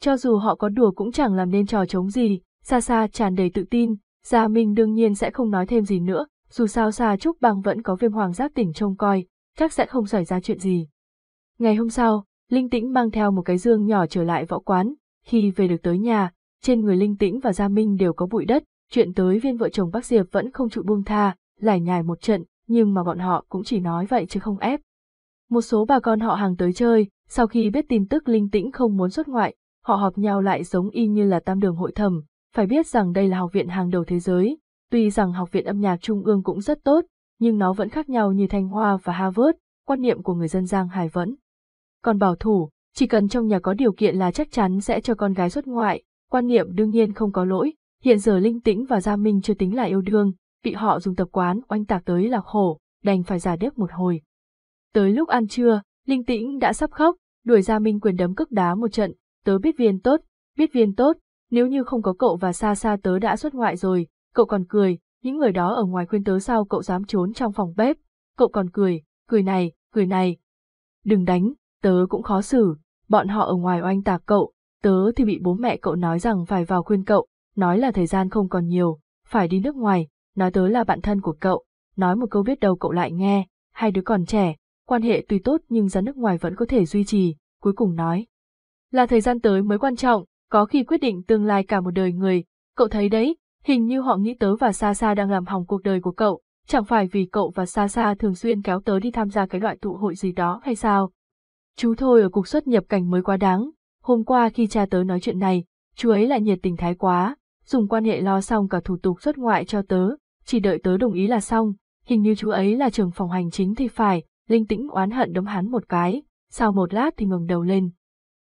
Cho dù họ có đùa cũng chẳng làm nên trò chống gì, xa xa tràn đầy tự tin, Gia Minh đương nhiên sẽ không nói thêm gì nữa, dù sao xa Trúc Bang vẫn có viêm hoàng giác tỉnh trông coi, chắc sẽ không xảy ra chuyện gì. Ngày hôm sau, Linh Tĩnh mang theo một cái dương nhỏ trở lại võ quán, khi về được tới nhà, trên người Linh Tĩnh và Gia Minh đều có bụi đất, chuyện tới viên vợ chồng bác Diệp vẫn không chịu buông tha, lải nhải một trận, nhưng mà bọn họ cũng chỉ nói vậy chứ không ép. Một số bà con họ hàng tới chơi, sau khi biết tin tức Linh Tĩnh không muốn xuất ngoại, họ họp nhau lại giống y như là tam đường hội thẩm, phải biết rằng đây là học viện hàng đầu thế giới, tuy rằng học viện âm nhạc trung ương cũng rất tốt, nhưng nó vẫn khác nhau như Thanh Hoa và Harvard, quan niệm của người dân Giang Hải vẫn. Còn bảo thủ, chỉ cần trong nhà có điều kiện là chắc chắn sẽ cho con gái xuất ngoại, quan niệm đương nhiên không có lỗi, hiện giờ Linh Tĩnh và Gia Minh chưa tính là yêu đương, bị họ dùng tập quán oanh tạc tới là khổ, đành phải giả điếc một hồi. Tới lúc ăn trưa, Linh Tĩnh đã sắp khóc, đuổi Gia Minh quyền đấm cước đá một trận, tớ biết viên tốt, biết viên tốt, nếu như không có cậu và xa xa tớ đã xuất ngoại rồi, cậu còn cười, những người đó ở ngoài khuyên tớ sao cậu dám trốn trong phòng bếp, cậu còn cười, cười này, cười này. Đừng đánh, tớ cũng khó xử, bọn họ ở ngoài oanh tạc cậu, tớ thì bị bố mẹ cậu nói rằng phải vào khuyên cậu, nói là thời gian không còn nhiều, phải đi nước ngoài, nói tớ là bạn thân của cậu, nói một câu biết đâu cậu lại nghe, hai đứa còn trẻ, quan hệ tuy tốt nhưng ra nước ngoài vẫn có thể duy trì, cuối cùng nói. Là thời gian tới mới quan trọng, có khi quyết định tương lai cả một đời người, cậu thấy đấy, hình như họ nghĩ tớ và Sa Sa đang làm hỏng cuộc đời của cậu, chẳng phải vì cậu và Sa Sa thường xuyên kéo tớ đi tham gia cái loại tụ hội gì đó hay sao? Chú thôi ở cục xuất nhập cảnh mới quá đáng, hôm qua khi cha tớ nói chuyện này, chú ấy lại nhiệt tình thái quá, dùng quan hệ lo xong cả thủ tục xuất ngoại cho tớ, chỉ đợi tớ đồng ý là xong, hình như chú ấy là trưởng phòng hành chính thì phải, linh tĩnh oán hận đấm hắn một cái, sau một lát thì ngẩng đầu lên.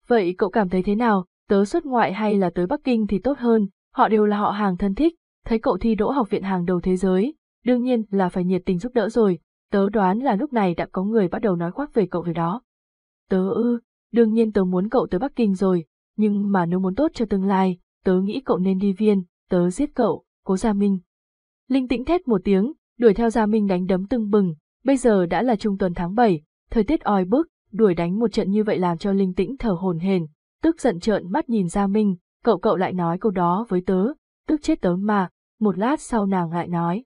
Vậy cậu cảm thấy thế nào, tớ xuất ngoại hay là tới Bắc Kinh thì tốt hơn, họ đều là họ hàng thân thích, thấy cậu thi đỗ học viện hàng đầu thế giới, đương nhiên là phải nhiệt tình giúp đỡ rồi, tớ đoán là lúc này đã có người bắt đầu nói khoác về cậu rồi đó. Tớ ư, đương nhiên tớ muốn cậu tới Bắc Kinh rồi, nhưng mà nếu muốn tốt cho tương lai, tớ nghĩ cậu nên đi viên, tớ giết cậu, cố Gia Minh. Linh tĩnh thét một tiếng, đuổi theo Gia Minh đánh đấm tưng bừng, bây giờ đã là trung tuần tháng 7, thời tiết oi bức, đuổi đánh một trận như vậy làm cho Linh tĩnh thở hồn hển, tức giận trợn mắt nhìn Gia Minh, cậu cậu lại nói câu đó với tớ, tức chết tớ mà, một lát sau nàng lại nói.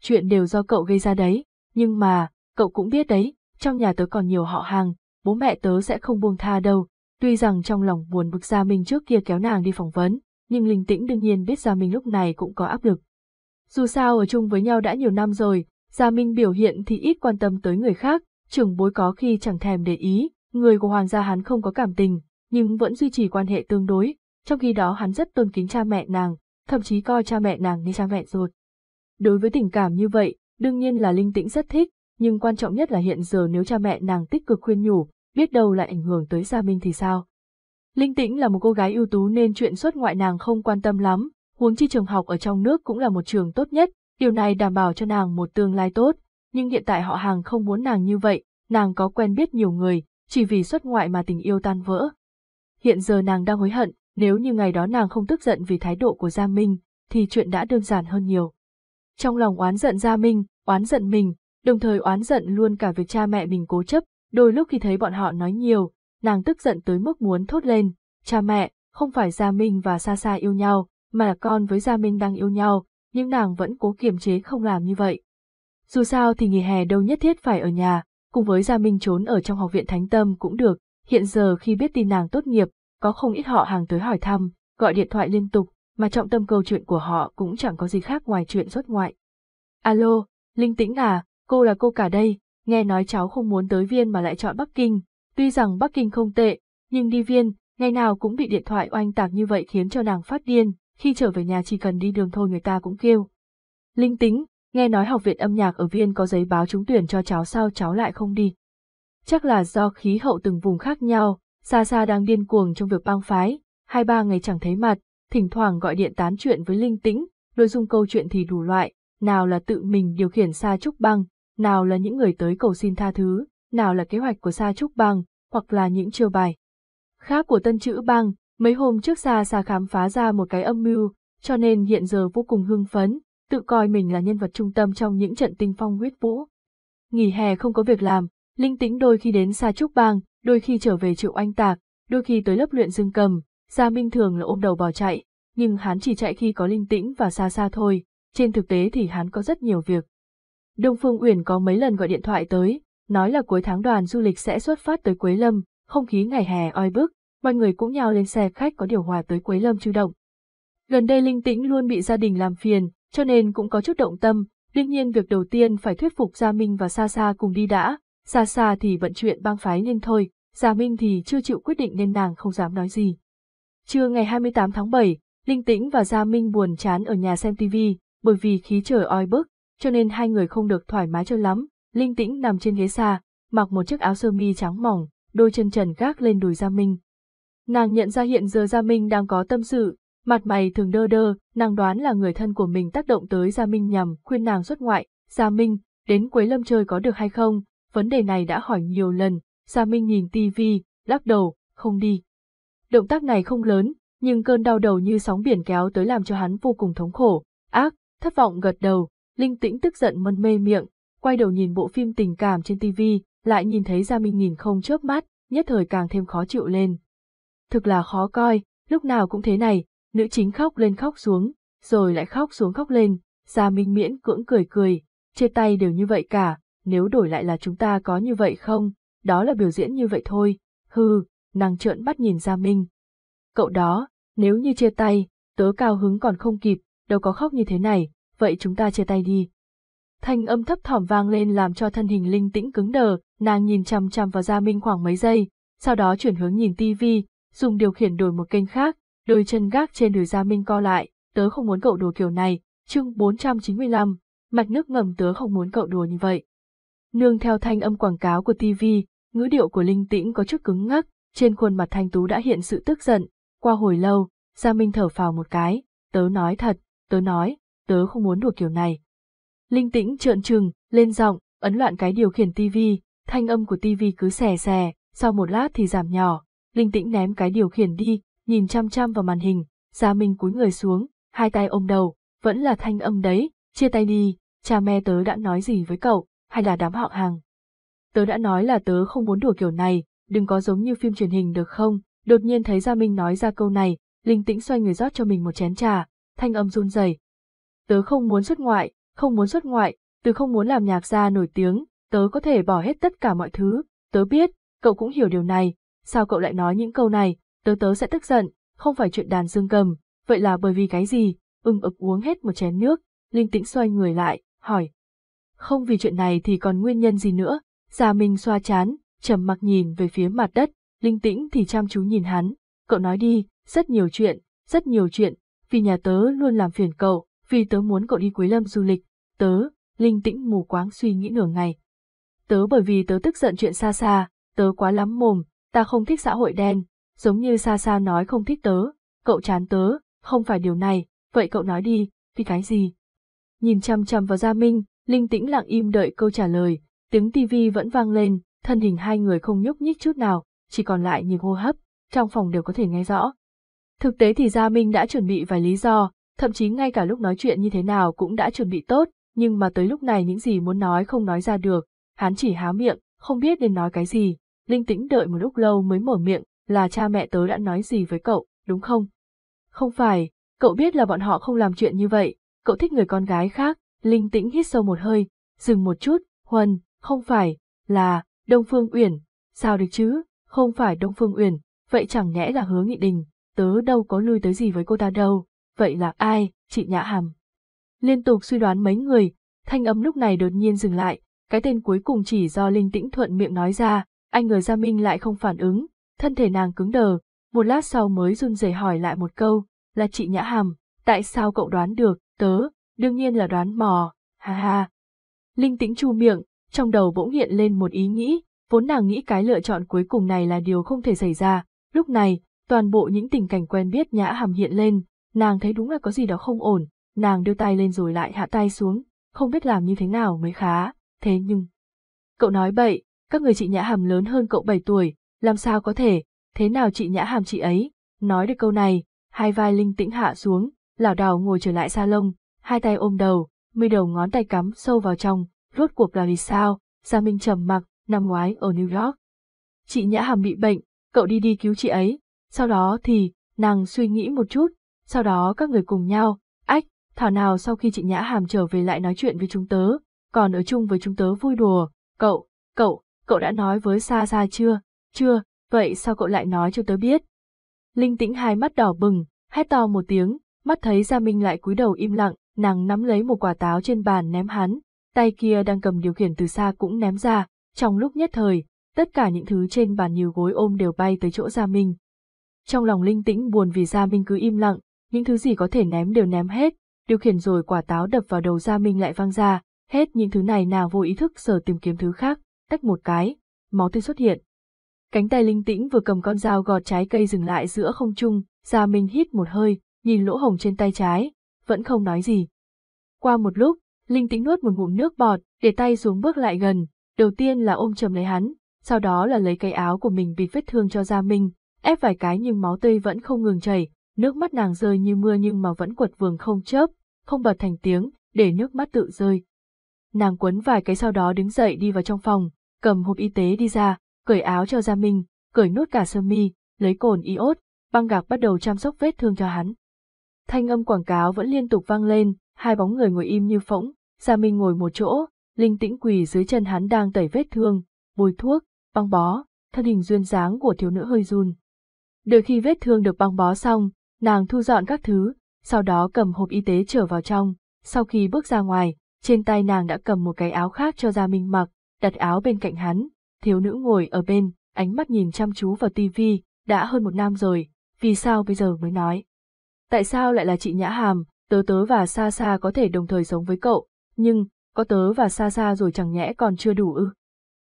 Chuyện đều do cậu gây ra đấy, nhưng mà, cậu cũng biết đấy, trong nhà tớ còn nhiều họ hàng, bố mẹ tớ sẽ không buông tha đâu. Tuy rằng trong lòng buồn bực Gia Minh trước kia kéo nàng đi phỏng vấn, nhưng Linh Tĩnh đương nhiên biết Gia Minh lúc này cũng có áp lực. Dù sao ở chung với nhau đã nhiều năm rồi, Gia Minh biểu hiện thì ít quan tâm tới người khác, trưởng bối có khi chẳng thèm để ý, người của Hoàng gia hắn không có cảm tình, nhưng vẫn duy trì quan hệ tương đối, trong khi đó hắn rất tôn kính cha mẹ nàng, thậm chí coi cha mẹ nàng như cha mẹ ruột. Đối với tình cảm như vậy, đương nhiên là Linh Tĩnh rất thích, nhưng quan trọng nhất là hiện giờ nếu cha mẹ nàng tích cực khuyên nhủ, biết đâu lại ảnh hưởng tới Gia Minh thì sao. Linh Tĩnh là một cô gái ưu tú nên chuyện xuất ngoại nàng không quan tâm lắm, huống chi trường học ở trong nước cũng là một trường tốt nhất, điều này đảm bảo cho nàng một tương lai tốt, nhưng hiện tại họ hàng không muốn nàng như vậy, nàng có quen biết nhiều người, chỉ vì xuất ngoại mà tình yêu tan vỡ. Hiện giờ nàng đang hối hận, nếu như ngày đó nàng không tức giận vì thái độ của Gia Minh, thì chuyện đã đơn giản hơn nhiều. Trong lòng oán giận Gia Minh, oán giận mình, đồng thời oán giận luôn cả việc cha mẹ mình cố chấp, đôi lúc khi thấy bọn họ nói nhiều, nàng tức giận tới mức muốn thốt lên, cha mẹ, không phải Gia Minh và Sa Sa yêu nhau, mà là con với Gia Minh đang yêu nhau, nhưng nàng vẫn cố kiềm chế không làm như vậy. Dù sao thì nghỉ hè đâu nhất thiết phải ở nhà, cùng với Gia Minh trốn ở trong học viện Thánh Tâm cũng được, hiện giờ khi biết tin nàng tốt nghiệp, có không ít họ hàng tới hỏi thăm, gọi điện thoại liên tục, mà trọng tâm câu chuyện của họ cũng chẳng có gì khác ngoài chuyện xuất ngoại. Alo, Linh Tĩnh à, cô là cô cả đây, nghe nói cháu không muốn tới viên mà lại chọn Bắc Kinh, tuy rằng Bắc Kinh không tệ, nhưng đi viên, ngày nào cũng bị điện thoại oanh tạc như vậy khiến cho nàng phát điên, khi trở về nhà chỉ cần đi đường thôi người ta cũng kêu. Linh tính nghe nói học viện âm nhạc ở viên có giấy báo trúng tuyển cho cháu sao cháu lại không đi. Chắc là do khí hậu từng vùng khác nhau, xa xa đang điên cuồng trong việc băng phái, hai ba ngày chẳng thấy mặt, thỉnh thoảng gọi điện tán chuyện với Linh Tĩnh, nội dung câu chuyện thì đủ loại, nào là tự mình điều khiển Sa Trúc Băng, nào là những người tới cầu xin tha thứ, nào là kế hoạch của Sa Trúc Bang, hoặc là những chiêu bài. Khác của Tân Chữ Bang. mấy hôm trước Sa Sa khám phá ra một cái âm mưu, cho nên hiện giờ vô cùng hưng phấn, tự coi mình là nhân vật trung tâm trong những trận tinh phong huyết vũ. Nghỉ hè không có việc làm, Linh Tĩnh đôi khi đến Sa Trúc Bang, đôi khi trở về triệu anh tạc, đôi khi tới lớp luyện dương cầm, Gia Minh thường là ôm đầu bỏ chạy, nhưng hắn chỉ chạy khi có linh tĩnh và xa xa thôi, trên thực tế thì hắn có rất nhiều việc. Đông Phương Uyển có mấy lần gọi điện thoại tới, nói là cuối tháng đoàn du lịch sẽ xuất phát tới Quế Lâm, không khí ngày hè oi bức, mọi người cũng nhào lên xe khách có điều hòa tới Quế Lâm chu động. Gần đây Linh Tĩnh luôn bị gia đình làm phiền, cho nên cũng có chút động tâm, đương nhiên việc đầu tiên phải thuyết phục Gia Minh và Sa Sa cùng đi đã, Sa Sa thì vận chuyện bang phái nên thôi, Gia Minh thì chưa chịu quyết định nên nàng không dám nói gì. Trưa ngày 28 tháng 7, Linh Tĩnh và Gia Minh buồn chán ở nhà xem TV, bởi vì khí trời oi bức, cho nên hai người không được thoải mái cho lắm. Linh Tĩnh nằm trên ghế xa, mặc một chiếc áo sơ mi trắng mỏng, đôi chân trần gác lên đùi Gia Minh. Nàng nhận ra hiện giờ Gia Minh đang có tâm sự, mặt mày thường đơ đơ, nàng đoán là người thân của mình tác động tới Gia Minh nhằm khuyên nàng xuất ngoại. Gia Minh, đến Quế Lâm chơi có được hay không? Vấn đề này đã hỏi nhiều lần, Gia Minh nhìn tivi, lắc đầu, không đi. Động tác này không lớn, nhưng cơn đau đầu như sóng biển kéo tới làm cho hắn vô cùng thống khổ, ác, thất vọng gật đầu, linh tĩnh tức giận mân mê miệng, quay đầu nhìn bộ phim tình cảm trên TV, lại nhìn thấy Gia Minh nhìn không chớp mắt, nhất thời càng thêm khó chịu lên. Thực là khó coi, lúc nào cũng thế này, nữ chính khóc lên khóc xuống, rồi lại khóc xuống khóc lên, Gia Minh miễn cưỡng cười cười, chia tay đều như vậy cả, nếu đổi lại là chúng ta có như vậy không, đó là biểu diễn như vậy thôi, hư, nàng trợn bắt nhìn Gia Minh. Cậu đó, nếu như chia tay, tớ cao hứng còn không kịp, đâu có khóc như thế này, vậy chúng ta chia tay đi. Thanh âm thấp thỏm vang lên làm cho thân hình linh tĩnh cứng đờ, nàng nhìn chằm chằm vào Gia Minh khoảng mấy giây, sau đó chuyển hướng nhìn tivi, dùng điều khiển đổi một kênh khác, đôi chân gác trên đùi Gia Minh co lại, tớ không muốn cậu đùa kiểu này, chương 495, mạch nước ngầm tớ không muốn cậu đùa như vậy. Nương theo thanh âm quảng cáo của tivi Ngữ điệu của Linh Tĩnh có chút cứng ngắc, trên khuôn mặt thanh tú đã hiện sự tức giận. Qua hồi lâu, Gia Minh thở phào một cái, tớ nói thật, tớ nói, tớ không muốn đùa kiểu này. Linh Tĩnh trợn trừng, lên giọng, ấn loạn cái điều khiển tivi, thanh âm của tivi cứ xè xè, sau một lát thì giảm nhỏ. Linh Tĩnh ném cái điều khiển đi, nhìn chăm chăm vào màn hình, Gia Minh cúi người xuống, hai tay ôm đầu, vẫn là thanh âm đấy, chia tay đi, cha mẹ tớ đã nói gì với cậu, hay là đám họ hàng. Tớ đã nói là tớ không muốn đùa kiểu này, đừng có giống như phim truyền hình được không, đột nhiên thấy Gia Minh nói ra câu này, linh tĩnh xoay người rót cho mình một chén trà, thanh âm run rẩy. Tớ không muốn xuất ngoại, không muốn xuất ngoại, tớ không muốn làm nhạc gia nổi tiếng, tớ có thể bỏ hết tất cả mọi thứ, tớ biết, cậu cũng hiểu điều này, sao cậu lại nói những câu này, tớ tớ sẽ tức giận, không phải chuyện đàn dương cầm, vậy là bởi vì cái gì, ưng ực uống hết một chén nước, linh tĩnh xoay người lại, hỏi. Không vì chuyện này thì còn nguyên nhân gì nữa, Gia Minh xoa chán, trầm mặc nhìn về phía mặt đất, linh tĩnh thì chăm chú nhìn hắn, cậu nói đi, rất nhiều chuyện, rất nhiều chuyện, vì nhà tớ luôn làm phiền cậu, vì tớ muốn cậu đi Quý Lâm du lịch, tớ, linh tĩnh mù quáng suy nghĩ nửa ngày. Tớ bởi vì tớ tức giận chuyện xa xa, tớ quá lắm mồm, ta không thích xã hội đen, giống như xa xa nói không thích tớ, cậu chán tớ, không phải điều này, vậy cậu nói đi, vì cái gì? Nhìn chăm chăm vào Gia Minh, linh tĩnh lặng im đợi câu trả lời, tiếng tivi vẫn vang lên, thân hình hai người không nhúc nhích chút nào, chỉ còn lại những hô hấp, trong phòng đều có thể nghe rõ. Thực tế thì Gia Minh đã chuẩn bị vài lý do, thậm chí ngay cả lúc nói chuyện như thế nào cũng đã chuẩn bị tốt, nhưng mà tới lúc này những gì muốn nói không nói ra được, hắn chỉ há miệng, không biết nên nói cái gì. Linh tĩnh đợi một lúc lâu mới mở miệng, là cha mẹ tớ đã nói gì với cậu, đúng không? Không phải, cậu biết là bọn họ không làm chuyện như vậy, cậu thích người con gái khác, Linh tĩnh hít sâu một hơi, dừng một chút, Huân, không phải, là, Đông Phương Uyển, sao được chứ, không phải Đông Phương Uyển, vậy chẳng nhẽ là hứa nghị đình, tớ đâu có lui tới gì với cô ta đâu, vậy là ai, chị Nhã Hàm. Liên tục suy đoán mấy người, thanh âm lúc này đột nhiên dừng lại, cái tên cuối cùng chỉ do Linh Tĩnh thuận miệng nói ra, anh ngờ Gia Minh lại không phản ứng, thân thể nàng cứng đờ, một lát sau mới run rẩy hỏi lại một câu, là chị Nhã Hàm, tại sao cậu đoán được, tớ, đương nhiên là đoán mò, ha ha. Linh Tĩnh chu miệng, trong đầu bỗng hiện lên một ý nghĩ, vốn nàng nghĩ cái lựa chọn cuối cùng này là điều không thể xảy ra, lúc này, toàn bộ những tình cảnh quen biết nhã hàm hiện lên, nàng thấy đúng là có gì đó không ổn, nàng đưa tay lên rồi lại hạ tay xuống, không biết làm như thế nào mới khá, thế nhưng... Cậu nói bậy, các người chị nhã hàm lớn hơn cậu 7 tuổi, làm sao có thể, thế nào chị nhã hàm chị ấy, nói được câu này, hai vai linh tĩnh hạ xuống, lảo đảo ngồi trở lại salon, hai tay ôm đầu, mười đầu ngón tay cắm sâu vào trong, rốt cuộc là vì sao, Gia Minh trầm mặc, năm ngoái ở New York. Chị Nhã Hàm bị bệnh, cậu đi đi cứu chị ấy, sau đó thì, nàng suy nghĩ một chút, sau đó các người cùng nhau, ách, thảo nào sau khi chị Nhã Hàm trở về lại nói chuyện với chúng tớ, còn ở chung với chúng tớ vui đùa, cậu, cậu, cậu đã nói với Sa Sa chưa, chưa, vậy sao cậu lại nói cho tớ biết? Linh tĩnh hai mắt đỏ bừng, hét to một tiếng, mắt thấy Gia Minh lại cúi đầu im lặng, nàng nắm lấy một quả táo trên bàn ném hắn, tay kia đang cầm điều khiển từ xa cũng ném ra, trong lúc nhất thời, tất cả những thứ trên bàn nhiều gối ôm đều bay tới chỗ Gia Minh. Trong lòng linh tĩnh buồn vì Gia Minh cứ im lặng, những thứ gì có thể ném đều ném hết, điều khiển rồi quả táo đập vào đầu Gia Minh lại văng ra, hết những thứ này nào vô ý thức sờ tìm kiếm thứ khác, tách một cái, máu tươi xuất hiện. Cánh tay linh tĩnh vừa cầm con dao gọt trái cây dừng lại giữa không trung, Gia Minh hít một hơi, nhìn lỗ hồng trên tay trái, vẫn không nói gì. Qua một lúc, Linh tĩnh nuốt một ngụm nước bọt, để tay xuống bước lại gần, đầu tiên là ôm chầm lấy hắn, sau đó là lấy cái áo của mình bịt vết thương cho Gia Minh, ép vài cái nhưng máu tươi vẫn không ngừng chảy, nước mắt nàng rơi như mưa nhưng mà vẫn quật vườn không chớp, không bật thành tiếng, để nước mắt tự rơi. Nàng quấn vài cái sau đó đứng dậy đi vào trong phòng, cầm hộp y tế đi ra, cởi áo cho Gia Minh, cởi nốt cả sơ mi, lấy cồn iốt, băng gạc bắt đầu chăm sóc vết thương cho hắn. Thanh âm quảng cáo vẫn liên tục vang lên, hai bóng người ngồi im như phỗng, Gia Minh ngồi một chỗ, linh tĩnh quỳ dưới chân hắn đang tẩy vết thương, bôi thuốc, băng bó, thân hình duyên dáng của thiếu nữ hơi run. Đợi khi vết thương được băng bó xong, nàng thu dọn các thứ, sau đó cầm hộp y tế trở vào trong, sau khi bước ra ngoài, trên tay nàng đã cầm một cái áo khác cho Gia Minh mặc, đặt áo bên cạnh hắn, thiếu nữ ngồi ở bên, ánh mắt nhìn chăm chú vào tivi, đã hơn một năm rồi, vì sao bây giờ mới nói. Tại sao lại là chị Nhã Hàm, tớ tớ và xa xa có thể đồng thời sống với cậu, nhưng, có tớ và xa xa rồi chẳng nhẽ còn chưa đủ ư.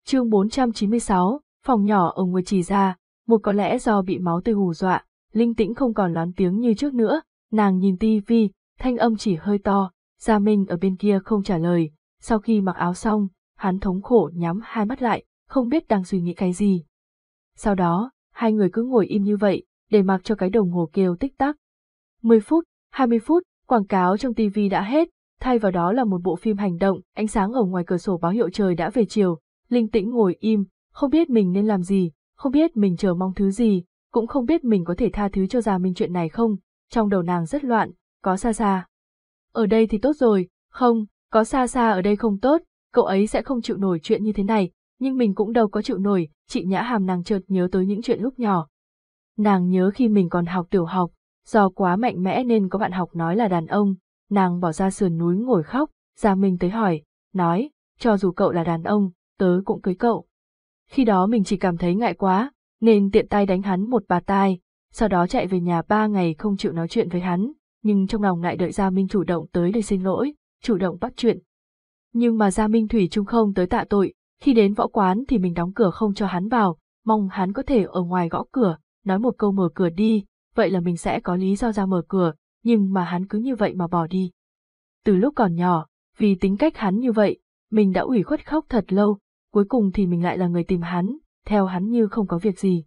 chương 496, Phòng nhỏ ở ngôi trì ra, một có lẽ do bị máu tươi hù dọa, linh tĩnh không còn lón tiếng như trước nữa, nàng nhìn tivi, thanh âm chỉ hơi to, Gia Minh ở bên kia không trả lời, sau khi mặc áo xong, hắn thống khổ nhắm hai mắt lại, không biết đang suy nghĩ cái gì. Sau đó, hai người cứ ngồi im như vậy, để mặc cho cái đồng hồ kêu tích tắc. 10 phút, 20 phút, quảng cáo trong tivi đã hết, thay vào đó là một bộ phim hành động, ánh sáng ở ngoài cửa sổ báo hiệu trời đã về chiều, linh tĩnh ngồi im, không biết mình nên làm gì, không biết mình chờ mong thứ gì, cũng không biết mình có thể tha thứ cho Gia Minh chuyện này không, trong đầu nàng rất loạn, có xa xa. Ở đây thì tốt rồi, không, có xa xa ở đây không tốt, cậu ấy sẽ không chịu nổi chuyện như thế này, nhưng mình cũng đâu có chịu nổi, chị Nhã Hàm nàng chợt nhớ tới những chuyện lúc nhỏ. Nàng nhớ khi mình còn học tiểu học, do quá mạnh mẽ nên có bạn học nói là đàn ông, nàng bỏ ra sườn núi ngồi khóc, Gia Minh tới hỏi, nói, cho dù cậu là đàn ông, tớ cũng cưới cậu. Khi đó mình chỉ cảm thấy ngại quá, nên tiện tay đánh hắn một bà tai, sau đó chạy về nhà ba ngày không chịu nói chuyện với hắn, nhưng trong lòng lại đợi Gia Minh chủ động tới để xin lỗi, chủ động bắt chuyện. Nhưng mà Gia Minh Thủy Trung không tới tạ tội, khi đến võ quán thì mình đóng cửa không cho hắn vào, mong hắn có thể ở ngoài gõ cửa, nói một câu mở cửa đi, vậy là mình sẽ có lý do ra mở cửa, nhưng mà hắn cứ như vậy mà bỏ đi. Từ lúc còn nhỏ, vì tính cách hắn như vậy, mình đã ủy khuất khóc thật lâu, cuối cùng thì mình lại là người tìm hắn, theo hắn như không có việc gì.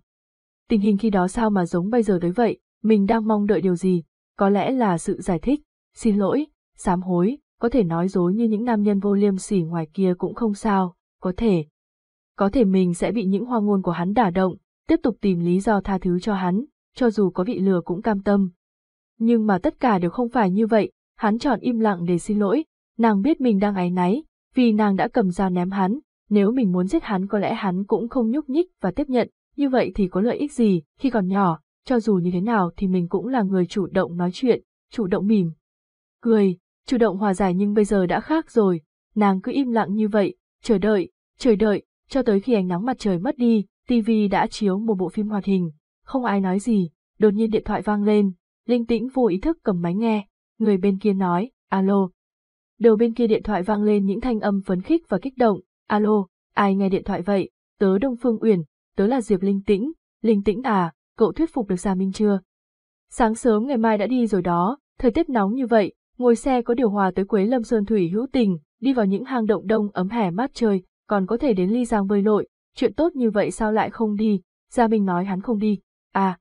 Tình hình khi đó sao mà giống bây giờ tới vậy, mình đang mong đợi điều gì, có lẽ là sự giải thích, xin lỗi, sám hối, có thể nói dối như những nam nhân vô liêm sỉ ngoài kia cũng không sao, có thể. Có thể mình sẽ bị những hoa ngôn của hắn đả động, tiếp tục tìm lý do tha thứ cho hắn, cho dù có bị lừa cũng cam tâm. Nhưng mà tất cả đều không phải như vậy, hắn chọn im lặng để xin lỗi, nàng biết mình đang áy náy, vì nàng đã cầm dao ném hắn, nếu mình muốn giết hắn có lẽ hắn cũng không nhúc nhích và tiếp nhận, như vậy thì có lợi ích gì, khi còn nhỏ, cho dù như thế nào thì mình cũng là người chủ động nói chuyện, chủ động mỉm. Cười, chủ động hòa giải nhưng bây giờ đã khác rồi, nàng cứ im lặng như vậy, chờ đợi, chờ đợi, cho tới khi ánh nắng mặt trời mất đi, TV đã chiếu một bộ phim hoạt hình, không ai nói gì, đột nhiên điện thoại vang lên, linh tĩnh vô ý thức cầm máy nghe, người bên kia nói, alo. Đầu bên kia điện thoại vang lên những thanh âm phấn khích và kích động, alo, ai nghe điện thoại vậy, tớ Đông Phương Uyển, tớ là Diệp Linh Tĩnh, Linh Tĩnh à, cậu thuyết phục được Gia Minh chưa? Sáng sớm ngày mai đã đi rồi đó, thời tiết nóng như vậy, ngồi xe có điều hòa tới Quế Lâm Sơn Thủy hữu tình, đi vào những hang động đông ấm hè mát trời, còn có thể đến ly giang bơi lội, chuyện tốt như vậy sao lại không đi, Gia Minh nói hắn không đi, à,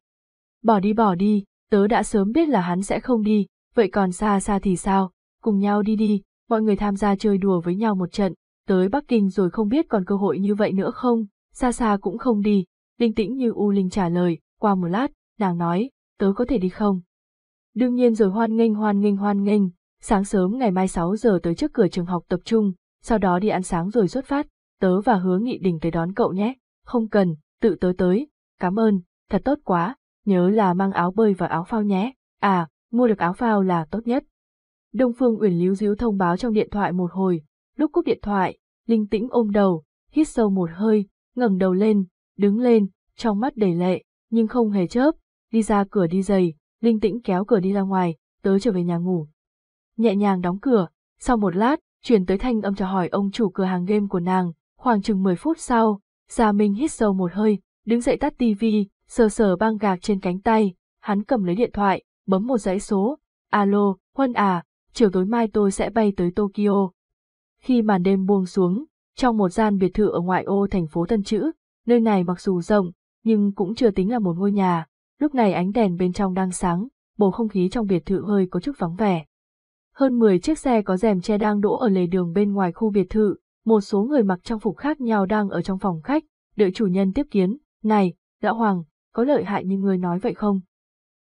bỏ đi bỏ đi, tớ đã sớm biết là hắn sẽ không đi, vậy còn xa xa thì sao, cùng nhau đi đi, mọi người tham gia chơi đùa với nhau một trận, tới Bắc Kinh rồi không biết còn cơ hội như vậy nữa không, xa xa cũng không đi, linh tĩnh như U Linh trả lời, qua một lát, nàng nói, tớ có thể đi không? Đương nhiên rồi hoan nghênh hoan nghênh hoan nghênh, sáng sớm ngày mai 6 giờ tới trước cửa trường học tập trung, sau đó đi ăn sáng rồi xuất phát, tớ và hứa nghị đình tới đón cậu nhé, không cần, tự tớ tới, cảm ơn, thật tốt quá, nhớ là mang áo bơi và áo phao nhé, à, mua được áo phao là tốt nhất. Đông Phương Uyển líu díu thông báo trong điện thoại một hồi, lúc cúp điện thoại, linh tĩnh ôm đầu, hít sâu một hơi, ngẩng đầu lên, đứng lên, trong mắt đầy lệ, nhưng không hề chớp, đi ra cửa đi giày, linh tĩnh kéo cửa đi ra ngoài, tớ trở về nhà ngủ. Nhẹ nhàng đóng cửa, sau một lát, truyền tới thanh âm chào hỏi ông chủ cửa hàng game của nàng, khoảng chừng 10 phút sau, Gia Minh hít sâu một hơi, đứng dậy tắt tivi, sờ sờ băng gạc trên cánh tay, hắn cầm lấy điện thoại, bấm một dãy số, alo, Huân à, chiều tối mai tôi sẽ bay tới Tokyo. Khi màn đêm buông xuống, trong một gian biệt thự ở ngoại ô thành phố Tân Chữ, nơi này mặc dù rộng, nhưng cũng chưa tính là một ngôi nhà, lúc này ánh đèn bên trong đang sáng, bầu không khí trong biệt thự hơi có chút vắng vẻ. Hơn 10 chiếc xe có rèm che đang đỗ ở lề đường bên ngoài khu biệt thự, một số người mặc trang phục khác nhau đang ở trong phòng khách, đợi chủ nhân tiếp kiến, này, lão Hoàng, có lợi hại như người nói vậy không?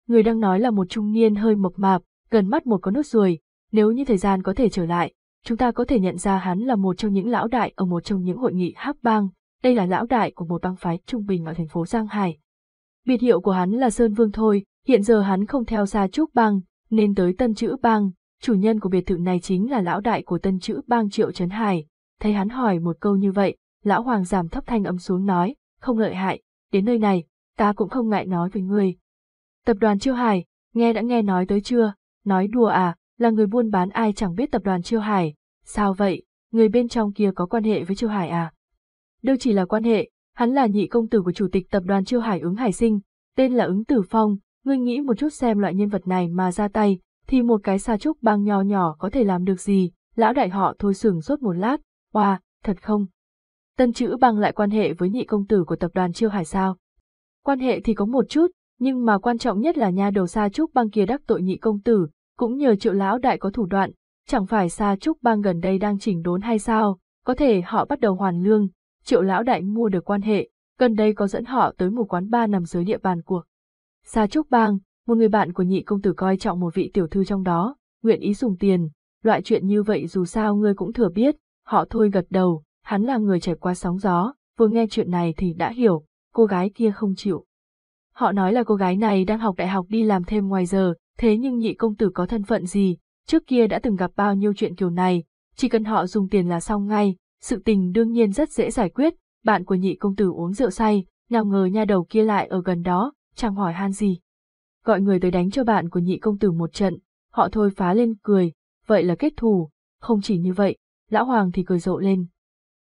Người đang nói là một trung niên hơi mộc mạp, gần mắt một có nốt ruồi, nếu như thời gian có thể trở lại, chúng ta có thể nhận ra hắn là một trong những lão đại ở một trong những hội nghị hắc bang, đây là lão đại của một bang phái trung bình ở thành phố Giang Hải. Biệt hiệu của hắn là Sơn Vương thôi, hiện giờ hắn không theo xa Trúc bang, nên tới Tân Chữ bang, chủ nhân của biệt thự này chính là lão đại của Tân Chữ bang Triệu Trấn Hải. Thấy hắn hỏi một câu như vậy, lão hoàng giảm thấp thanh âm xuống nói, không lợi hại, đến nơi này, ta cũng không ngại nói với ngươi. Tập đoàn Chiêu Hải, nghe đã nghe nói tới chưa, nói đùa à, là người buôn bán ai chẳng biết tập đoàn Chiêu Hải, sao vậy, người bên trong kia có quan hệ với Chiêu Hải à? Đâu chỉ là quan hệ, Hắn là nhị công tử của chủ tịch tập đoàn Chiêu Hải ứng Hải Sinh, tên là ứng Tử Phong, ngươi nghĩ một chút xem loại nhân vật này mà ra tay, thì một cái xa trúc bang nho nhỏ có thể làm được gì, lão đại họ thôi sửng sốt một lát, oa, thật không? Tân chữ bang lại quan hệ với nhị công tử của tập đoàn Chiêu Hải sao? Quan hệ thì có một chút, nhưng mà quan trọng nhất là nha đầu xa trúc bang kia đắc tội nhị công tử, cũng nhờ triệu lão đại có thủ đoạn, chẳng phải xa trúc bang gần đây đang chỉnh đốn hay sao, có thể họ bắt đầu hoàn lương, triệu lão đại mua được quan hệ, gần đây có dẫn họ tới một quán bar nằm dưới địa bàn của xa Trúc Bang, một người bạn của nhị công tử coi trọng một vị tiểu thư trong đó, nguyện ý dùng tiền, loại chuyện như vậy dù sao ngươi cũng thừa biết, họ thôi gật đầu, hắn là người trải qua sóng gió, vừa nghe chuyện này thì đã hiểu, cô gái kia không chịu. Họ nói là cô gái này đang học đại học đi làm thêm ngoài giờ, thế nhưng nhị công tử có thân phận gì, trước kia đã từng gặp bao nhiêu chuyện kiểu này, chỉ cần họ dùng tiền là xong ngay, sự tình đương nhiên rất dễ giải quyết, bạn của nhị công tử uống rượu say, nào ngờ nha đầu kia lại ở gần đó, chẳng hỏi han gì. Gọi người tới đánh cho bạn của nhị công tử một trận, họ thôi phá lên cười, vậy là kết thù, không chỉ như vậy, lão hoàng thì cười rộ lên.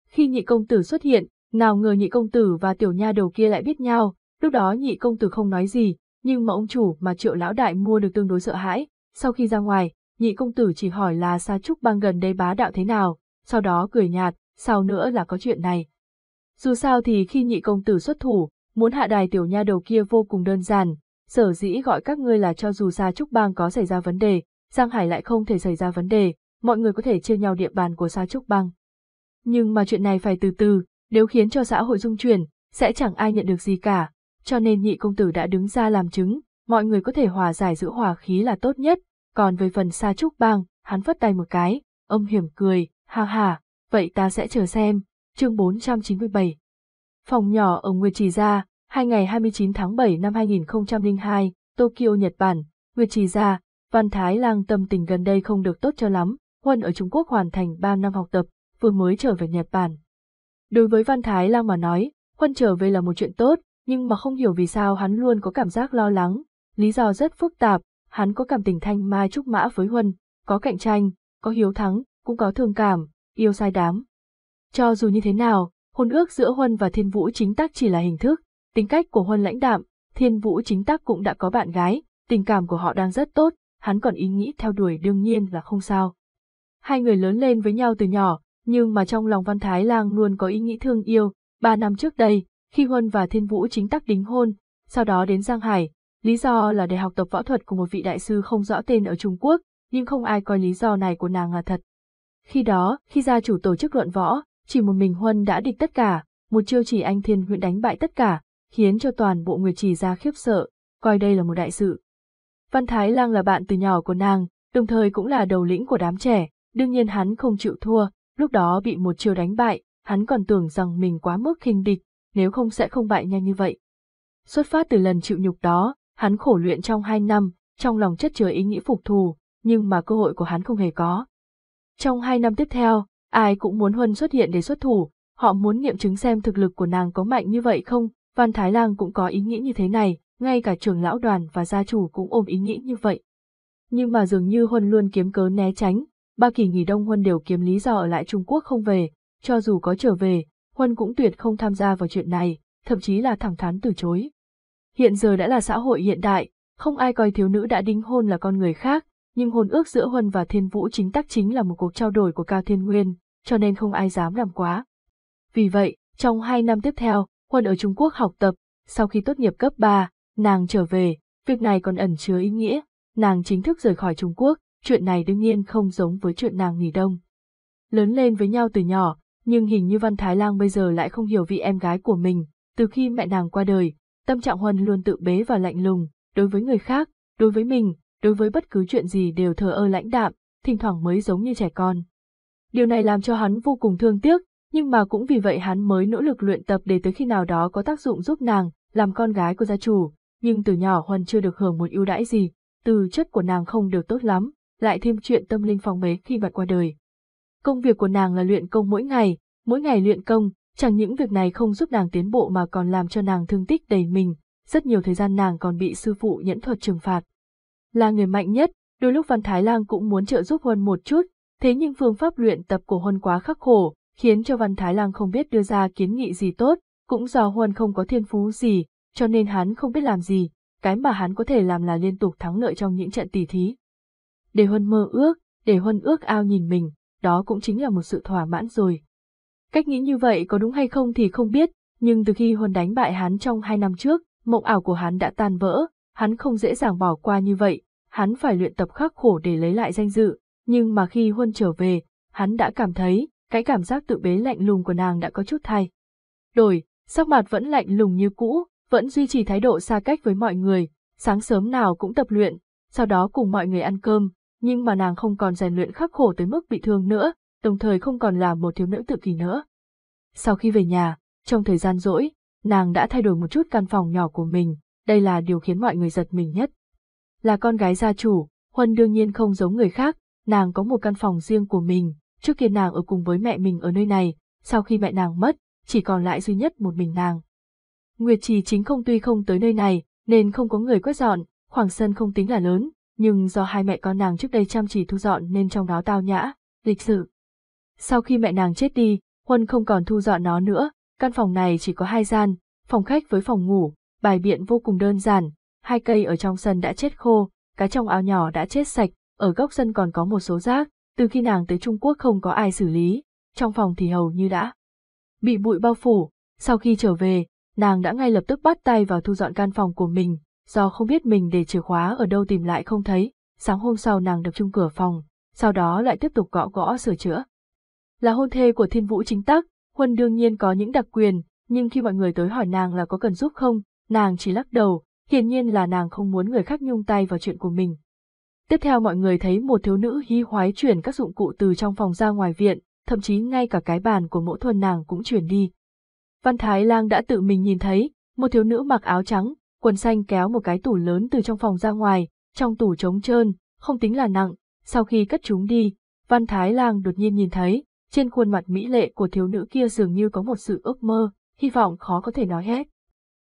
Khi nhị công tử xuất hiện, nào ngờ nhị công tử và tiểu nha đầu kia lại biết nhau, lúc đó nhị công tử không nói gì, nhưng mà ông chủ mà triệu lão đại mua được tương đối sợ hãi, sau khi ra ngoài, nhị công tử chỉ hỏi là Sa Trúc bang gần đây bá đạo thế nào, sau đó cười nhạt, sau nữa là có chuyện này. Dù sao thì khi nhị công tử xuất thủ, muốn hạ đài tiểu nha đầu kia vô cùng đơn giản, sở dĩ gọi các ngươi là cho dù Sa Trúc bang có xảy ra vấn đề, Giang Hải lại không thể xảy ra vấn đề, mọi người có thể chia nhau địa bàn của Sa Trúc bang. Nhưng mà chuyện này phải từ từ, nếu khiến cho xã hội dung chuyển, sẽ chẳng ai nhận được gì cả, cho nên nhị công tử đã đứng ra làm chứng, mọi người có thể hòa giải giữ hòa khí là tốt nhất, còn về phần Sa Trúc bang, hắn phất tay một cái, ông hiểm cười, ha ha, vậy ta sẽ chờ xem, chương 497. Phòng nhỏ ở Nguyệt Trì Gia, hai ngày 29 tháng 7 năm 2002, Tokyo, Nhật Bản, Nguyệt Trì Gia, Văn Thái Lang tâm tình gần đây không được tốt cho lắm, Huân ở Trung Quốc hoàn thành 3 năm học tập, vừa mới trở về Nhật Bản. Đối với Văn Thái Lang mà nói, Huân trở về là một chuyện tốt, nhưng mà không hiểu vì sao hắn luôn có cảm giác lo lắng, lý do rất phức tạp, hắn có cảm tình thanh mai trúc mã với Huân, có cạnh tranh, có hiếu thắng, cũng có thương cảm, yêu sai đám. Cho dù như thế nào, hôn ước giữa Huân và Thiên Vũ chính tắc chỉ là hình thức, tính cách của Huân lãnh đạm, Thiên Vũ chính tắc cũng đã có bạn gái, tình cảm của họ đang rất tốt, hắn còn ý nghĩ theo đuổi đương nhiên là không sao. Hai người lớn lên với nhau từ nhỏ, nhưng mà trong lòng Văn Thái Lang luôn có ý nghĩ thương yêu, ba năm trước đây, khi Huân và Thiên Vũ chính tắc đính hôn, sau đó đến Giang Hải, lý do là để học tập võ thuật của một vị đại sư không rõ tên ở Trung Quốc, nhưng không ai coi lý do này của nàng là thật. Khi đó, khi gia chủ tổ chức luận võ, chỉ một mình Huân đã địch tất cả, một chiêu chỉ anh thiên huyện đánh bại tất cả, khiến cho toàn bộ người chỉ ra khiếp sợ, coi đây là một đại sự. Văn Thái Lang là bạn từ nhỏ của nàng, đồng thời cũng là đầu lĩnh của đám trẻ, đương nhiên hắn không chịu thua, lúc đó bị một chiêu đánh bại, hắn còn tưởng rằng mình quá mức khinh địch, nếu không sẽ không bại nhanh như vậy. Xuất phát từ lần chịu nhục đó, hắn khổ luyện trong hai năm, trong lòng chất chứa ý nghĩ phục thù, nhưng mà cơ hội của hắn không hề có. Trong hai năm tiếp theo, ai cũng muốn Huân xuất hiện để xuất thủ, họ muốn nghiệm chứng xem thực lực của nàng có mạnh như vậy không, Văn Thái Lang cũng có ý nghĩ như thế này, ngay cả trưởng lão đoàn và gia chủ cũng ôm ý nghĩ như vậy. Nhưng mà dường như Huân luôn kiếm cớ né tránh, ba kỳ nghỉ đông Huân đều kiếm lý do ở lại Trung Quốc không về, cho dù có trở về, Huân cũng tuyệt không tham gia vào chuyện này, thậm chí là thẳng thắn từ chối. Hiện giờ đã là xã hội hiện đại, không ai coi thiếu nữ đã đính hôn là con người khác, nhưng hôn ước giữa Huân và Thiên Vũ chính tắc chính là một cuộc trao đổi của Cao Thiên Nguyên, cho nên không ai dám làm quá. Vì vậy, trong hai năm tiếp theo, Huân ở Trung Quốc học tập, sau khi tốt nghiệp cấp 3, nàng trở về, việc này còn ẩn chứa ý nghĩa, nàng chính thức rời khỏi Trung Quốc, chuyện này đương nhiên không giống với chuyện nàng nghỉ đông. Lớn lên với nhau từ nhỏ, nhưng hình như Văn Thái Lang bây giờ lại không hiểu vị em gái của mình, từ khi mẹ nàng qua đời, tâm trạng Huân luôn tự bế và lạnh lùng, đối với người khác, đối với mình, đối với bất cứ chuyện gì đều thờ ơ lãnh đạm, thỉnh thoảng mới giống như trẻ con. Điều này làm cho hắn vô cùng thương tiếc, nhưng mà cũng vì vậy hắn mới nỗ lực luyện tập để tới khi nào đó có tác dụng giúp nàng, làm con gái của gia chủ, nhưng từ nhỏ Huân chưa được hưởng một ưu đãi gì, từ chất của nàng không được tốt lắm, lại thêm chuyện tâm linh phòng bế khi bạn qua đời. Công việc của nàng là luyện công mỗi ngày, mỗi ngày luyện công, chẳng những việc này không giúp nàng tiến bộ mà còn làm cho nàng thương tích đầy mình, rất nhiều thời gian nàng còn bị sư phụ nhẫn thuật trừng phạt. Là người mạnh nhất, đôi lúc Văn Thái Lang cũng muốn trợ giúp Huân một chút, thế nhưng phương pháp luyện tập của Huân quá khắc khổ, khiến cho Văn Thái Lang không biết đưa ra kiến nghị gì tốt, cũng do Huân không có thiên phú gì, cho nên hắn không biết làm gì, cái mà hắn có thể làm là liên tục thắng lợi trong những trận tỉ thí. Để Huân mơ ước, để Huân ước ao nhìn mình, đó cũng chính là một sự thỏa mãn rồi. Cách nghĩ như vậy có đúng hay không thì không biết, nhưng từ khi Huân đánh bại hắn trong hai năm trước, mộng ảo của hắn đã tan vỡ, hắn không dễ dàng bỏ qua như vậy, hắn phải luyện tập khắc khổ để lấy lại danh dự, nhưng mà khi Huân trở về, hắn đã cảm thấy, cái cảm giác tự bế lạnh lùng của nàng đã có chút thay. Đổi, sắc mặt vẫn lạnh lùng như cũ, vẫn duy trì thái độ xa cách với mọi người, sáng sớm nào cũng tập luyện, sau đó cùng mọi người ăn cơm, nhưng mà nàng không còn rèn luyện khắc khổ tới mức bị thương nữa, đồng thời không còn là một thiếu nữ tự kỷ nữa. Sau khi về nhà, trong thời gian rỗi, nàng đã thay đổi một chút căn phòng nhỏ của mình, đây là điều khiến mọi người giật mình nhất. Là con gái gia chủ, Huân đương nhiên không giống người khác, nàng có một căn phòng riêng của mình, trước kia nàng ở cùng với mẹ mình ở nơi này, sau khi mẹ nàng mất, chỉ còn lại duy nhất một mình nàng. Nguyệt Trì chính không tuy không tới nơi này, nên không có người quét dọn, khoảng sân không tính là lớn, nhưng do hai mẹ con nàng trước đây chăm chỉ thu dọn nên trong đó tao nhã, lịch sự. Sau khi mẹ nàng chết đi, Huân không còn thu dọn nó nữa, căn phòng này chỉ có hai gian, phòng khách với phòng ngủ, bài biện vô cùng đơn giản, hai cây ở trong sân đã chết khô, cá trong ao nhỏ đã chết sạch, ở góc sân còn có một số rác, từ khi nàng tới Trung Quốc không có ai xử lý, trong phòng thì hầu như đã bị bụi bao phủ, sau khi trở về, nàng đã ngay lập tức bắt tay vào thu dọn căn phòng của mình, do không biết mình để chìa khóa ở đâu tìm lại không thấy, sáng hôm sau nàng đập chung cửa phòng, sau đó lại tiếp tục gõ gõ sửa chữa. Là hôn thê của thiên vũ chính tắc, Huân đương nhiên có những đặc quyền, nhưng khi mọi người tới hỏi nàng là có cần giúp không, nàng chỉ lắc đầu, hiển nhiên là nàng không muốn người khác nhung tay vào chuyện của mình. Tiếp theo mọi người thấy một thiếu nữ hí hoái chuyển các dụng cụ từ trong phòng ra ngoài viện, thậm chí ngay cả cái bàn của mẫu thuần nàng cũng chuyển đi. Văn Thái Lang đã tự mình nhìn thấy, một thiếu nữ mặc áo trắng, quần xanh kéo một cái tủ lớn từ trong phòng ra ngoài, trong tủ trống trơn, không tính là nặng, sau khi cất chúng đi, Văn Thái Lang đột nhiên nhìn thấy, trên khuôn mặt mỹ lệ của thiếu nữ kia dường như có một sự ước mơ, hy vọng khó có thể nói hết.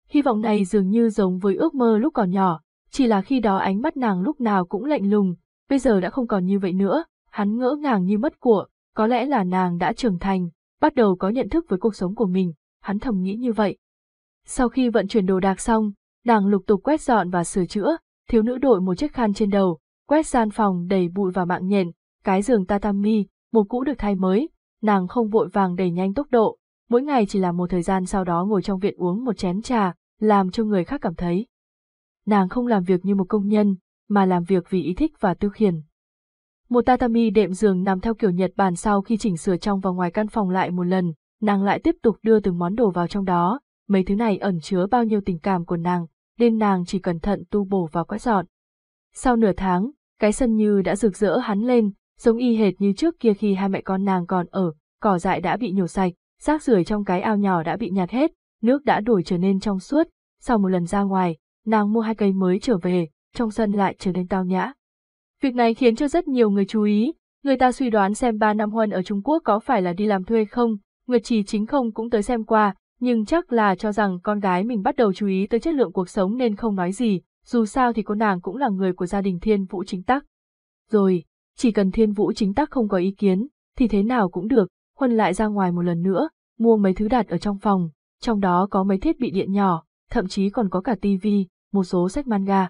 Hy vọng này dường như giống với ước mơ lúc còn nhỏ, chỉ là khi đó ánh mắt nàng lúc nào cũng lạnh lùng, bây giờ đã không còn như vậy nữa, hắn ngỡ ngàng như mất của, có lẽ là nàng đã trưởng thành, bắt đầu có nhận thức với cuộc sống của mình, hắn thầm nghĩ như vậy. Sau khi vận chuyển đồ đạc xong, nàng lục tục quét dọn và sửa chữa, thiếu nữ đội một chiếc khăn trên đầu, quét gian phòng đầy bụi và mạng nhện, cái giường tatami, một cũ được thay mới, nàng không vội vàng đẩy nhanh tốc độ, mỗi ngày chỉ là một thời gian sau đó ngồi trong viện uống một chén trà, làm cho người khác cảm thấy. Nàng không làm việc như một công nhân, mà làm việc vì ý thích và tiêu khiển. Một tatami đệm giường nằm theo kiểu Nhật Bản sau khi chỉnh sửa trong và ngoài căn phòng lại một lần, nàng lại tiếp tục đưa từng món đồ vào trong đó, mấy thứ này ẩn chứa bao nhiêu tình cảm của nàng, nên nàng chỉ cẩn thận tu bổ và quét dọn. Sau nửa tháng, cái sân như đã rực rỡ hắn lên, giống y hệt như trước kia khi hai mẹ con nàng còn ở, cỏ dại đã bị nhổ sạch, rác rưởi trong cái ao nhỏ đã bị nhạt hết, nước đã đổi trở nên trong suốt, sau một lần ra ngoài, nàng mua hai cây mới trở về, trong sân lại trở nên tao nhã. Việc này khiến cho rất nhiều người chú ý, người ta suy đoán xem ba năm huân ở Trung Quốc có phải là đi làm thuê không, Nguyệt Trì chính không cũng tới xem qua, nhưng chắc là cho rằng con gái mình bắt đầu chú ý tới chất lượng cuộc sống nên không nói gì, dù sao thì cô nàng cũng là người của gia đình Thiên Vũ Chính Tắc. Rồi, chỉ cần Thiên Vũ Chính Tắc không có ý kiến, thì thế nào cũng được, Huân lại ra ngoài một lần nữa, mua mấy thứ đặt ở trong phòng, trong đó có mấy thiết bị điện nhỏ, thậm chí còn có cả tivi, một số sách manga.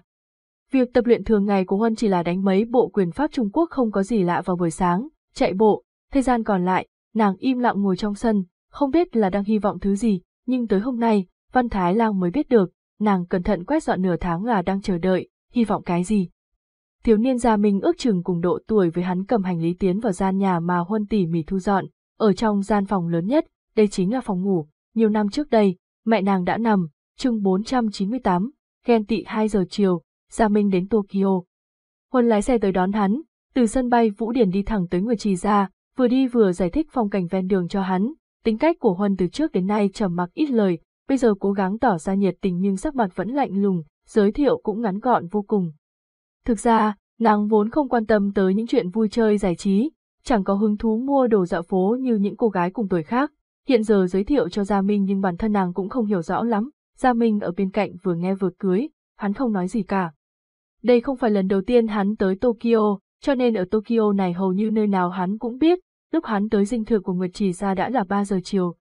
Việc tập luyện thường ngày của Huân chỉ là đánh mấy bộ quyền pháp Trung Quốc không có gì lạ vào buổi sáng, chạy bộ, thời gian còn lại, nàng im lặng ngồi trong sân, không biết là đang hy vọng thứ gì, nhưng tới hôm nay, Văn Thái Lang mới biết được, nàng cẩn thận quét dọn nửa tháng là đang chờ đợi, hy vọng cái gì. Thiếu niên gia Minh ước chừng cùng độ tuổi với hắn cầm hành lý tiến vào gian nhà mà Huân tỉ mỉ thu dọn, ở trong gian phòng lớn nhất, đây chính là phòng ngủ, nhiều năm trước đây, mẹ nàng đã nằm, chương 498, ghen tị 2 giờ chiều, Gia Minh đến Tokyo. Huân lái xe tới đón hắn, từ sân bay Vũ Điển đi thẳng tới người trì ra, vừa đi vừa giải thích phong cảnh ven đường cho hắn. Tính cách của Huân từ trước đến nay trầm mặc ít lời, bây giờ cố gắng tỏ ra nhiệt tình nhưng sắc mặt vẫn lạnh lùng, giới thiệu cũng ngắn gọn vô cùng. Thực ra, nàng vốn không quan tâm tới những chuyện vui chơi giải trí, chẳng có hứng thú mua đồ dạo phố như những cô gái cùng tuổi khác. Hiện giờ giới thiệu cho Gia Minh nhưng bản thân nàng cũng không hiểu rõ lắm. Gia Minh ở bên cạnh vừa nghe vừa cưới, hắn không nói gì cả. Đây không phải lần đầu tiên hắn tới Tokyo, cho nên ở Tokyo này hầu như nơi nào hắn cũng biết, lúc hắn tới dinh thự của Nguyệt Trì ra đã là 3 giờ chiều.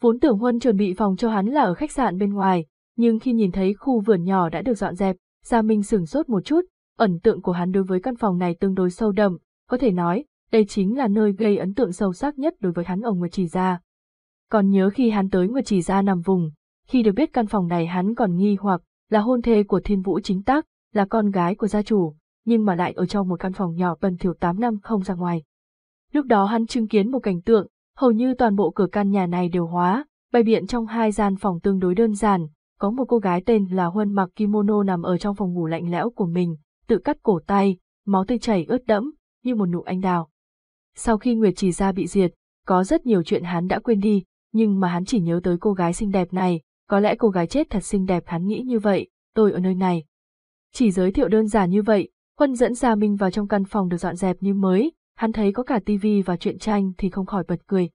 Vốn tưởng Huân chuẩn bị phòng cho hắn là ở khách sạn bên ngoài, nhưng khi nhìn thấy khu vườn nhỏ đã được dọn dẹp, Gia Minh sửng sốt một chút, ấn tượng của hắn đối với căn phòng này tương đối sâu đậm, có thể nói, đây chính là nơi gây ấn tượng sâu sắc nhất đối với hắn ở Nguyệt Chỉ Gia. Còn nhớ khi hắn tới Nguyệt Chỉ Gia nằm vùng, khi được biết căn phòng này hắn còn nghi hoặc là hôn thê của Thiên Vũ chính tác, là con gái của gia chủ, nhưng mà lại ở trong một căn phòng nhỏ bần thiểu 8 năm không ra ngoài. Lúc đó hắn chứng kiến một cảnh tượng, hầu như toàn bộ cửa căn nhà này đều hóa, bày biện trong hai gian phòng tương đối đơn giản, có một cô gái tên là Huân mặc kimono nằm ở trong phòng ngủ lạnh lẽo của mình, tự cắt cổ tay, máu tươi chảy ướt đẫm, như một nụ anh đào. Sau khi Nguyệt Trì Gia bị diệt, có rất nhiều chuyện hắn đã quên đi, nhưng mà hắn chỉ nhớ tới cô gái xinh đẹp này, có lẽ cô gái chết thật xinh đẹp hắn nghĩ như vậy, tôi ở nơi này. Chỉ giới thiệu đơn giản như vậy, Huân dẫn Gia Minh vào trong căn phòng được dọn dẹp như mới, hắn thấy có cả tivi và truyện tranh thì không khỏi bật cười.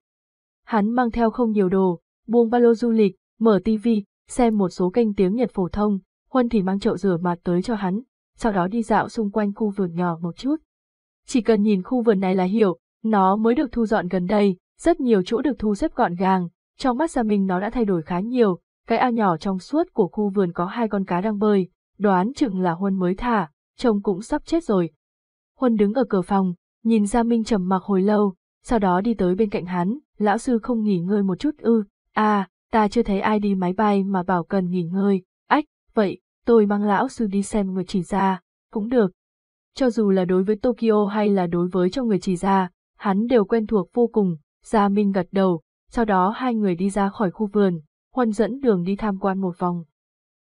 Hắn mang theo không nhiều đồ, buông ba lô du lịch, mở tivi, xem một số kênh tiếng Nhật phổ thông, Huân thì mang chậu rửa mặt tới cho hắn, sau đó đi dạo xung quanh khu vườn nhỏ một chút. Chỉ cần nhìn khu vườn này là hiểu, nó mới được thu dọn gần đây, rất nhiều chỗ được thu xếp gọn gàng, trong mắt Gia Minh nó đã thay đổi khá nhiều, cái ao nhỏ trong suốt của khu vườn có hai con cá đang bơi, đoán chừng là Huân mới thả, trông cũng sắp chết rồi. Huân đứng ở cửa phòng, nhìn Gia Minh trầm mặc hồi lâu, sau đó đi tới bên cạnh hắn, lão sư không nghỉ ngơi một chút ư, à, ta chưa thấy ai đi máy bay mà bảo cần nghỉ ngơi, ách, vậy, tôi mang lão sư đi xem người chỉ ra, cũng được. Cho dù là đối với Tokyo hay là đối với cho người chỉ ra, hắn đều quen thuộc vô cùng, Gia Minh gật đầu, sau đó hai người đi ra khỏi khu vườn, Huân dẫn đường đi tham quan một vòng.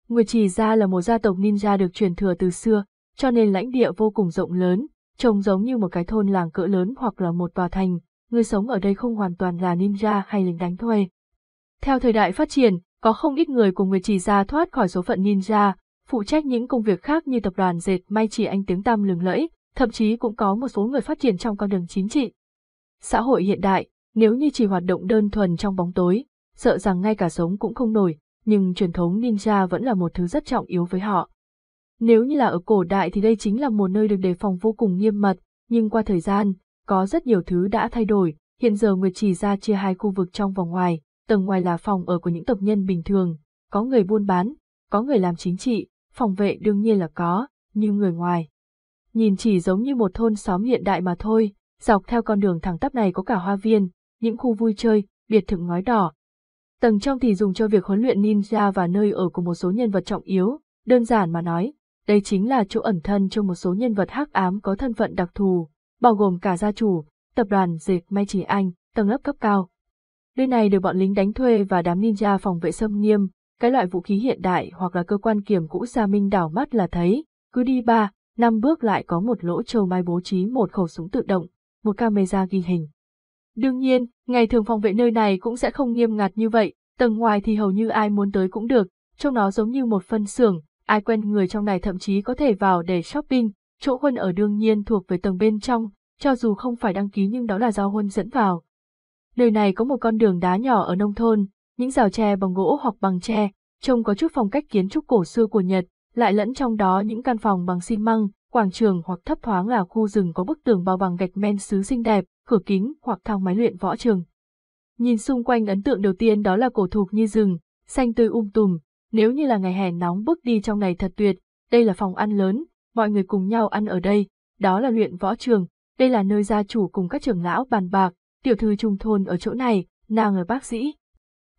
Người chỉ ra là một gia tộc ninja được truyền thừa từ xưa, cho nên lãnh địa vô cùng rộng lớn, trông giống như một cái thôn làng cỡ lớn hoặc là một tòa thành, người sống ở đây không hoàn toàn là ninja hay lính đánh thuê. Theo thời đại phát triển, có không ít người của người chỉ ra thoát khỏi số phận ninja, phụ trách những công việc khác như tập đoàn dệt may chỉ anh tiếng tăm lừng lẫy, thậm chí cũng có một số người phát triển trong con đường chính trị. Xã hội hiện đại, nếu như chỉ hoạt động đơn thuần trong bóng tối, sợ rằng ngay cả sống cũng không nổi, nhưng truyền thống ninja vẫn là một thứ rất trọng yếu với họ. Nếu như là ở cổ đại thì đây chính là một nơi được đề phòng vô cùng nghiêm mật, nhưng qua thời gian, có rất nhiều thứ đã thay đổi, hiện giờ Nguyệt Chỉ ra chia hai khu vực trong và ngoài, tầng ngoài là phòng ở của những tộc nhân bình thường, có người buôn bán, có người làm chính trị, phòng vệ đương nhiên là có, nhưng người ngoài. Nhìn chỉ giống như một thôn xóm hiện đại mà thôi, dọc theo con đường thẳng tắp này có cả hoa viên, những khu vui chơi, biệt thự ngói đỏ. Tầng trong thì dùng cho việc huấn luyện ninja và nơi ở của một số nhân vật trọng yếu, đơn giản mà nói, đây chính là chỗ ẩn thân cho một số nhân vật hắc ám có thân phận đặc thù, bao gồm cả gia chủ, tập đoàn dệt may chỉ anh, tầng lớp cấp cao. Nơi này được bọn lính đánh thuê và đám ninja phòng vệ xâm nghiêm, cái loại vũ khí hiện đại hoặc là cơ quan kiểm cũ Gia Minh đảo mắt là thấy, cứ đi ba, năm bước lại có một lỗ châu mai bố trí một khẩu súng tự động, một camera ghi hình. Đương nhiên, ngày thường phòng vệ nơi này cũng sẽ không nghiêm ngặt như vậy, tầng ngoài thì hầu như ai muốn tới cũng được, trông nó giống như một phân xưởng, ai quen người trong này thậm chí có thể vào để shopping, chỗ Huân ở đương nhiên thuộc về tầng bên trong, cho dù không phải đăng ký nhưng đó là do Huân dẫn vào. Nơi này có một con đường đá nhỏ ở nông thôn, những rào tre bằng gỗ hoặc bằng tre, trông có chút phong cách kiến trúc cổ xưa của Nhật, lại lẫn trong đó những căn phòng bằng xi măng, quảng trường hoặc thấp thoáng là khu rừng có bức tường bao bằng gạch men sứ xinh đẹp, cửa kính hoặc thang máy luyện võ trường. Nhìn xung quanh ấn tượng đầu tiên đó là cổ thụ như rừng, xanh tươi um tùm, nếu như là ngày hè nóng bước đi trong này thật tuyệt, đây là phòng ăn lớn, mọi người cùng nhau ăn ở đây, đó là luyện võ trường, đây là nơi gia chủ cùng các trưởng lão bàn bạc, tiểu thư trung thôn ở chỗ này, nàng ở bác sĩ.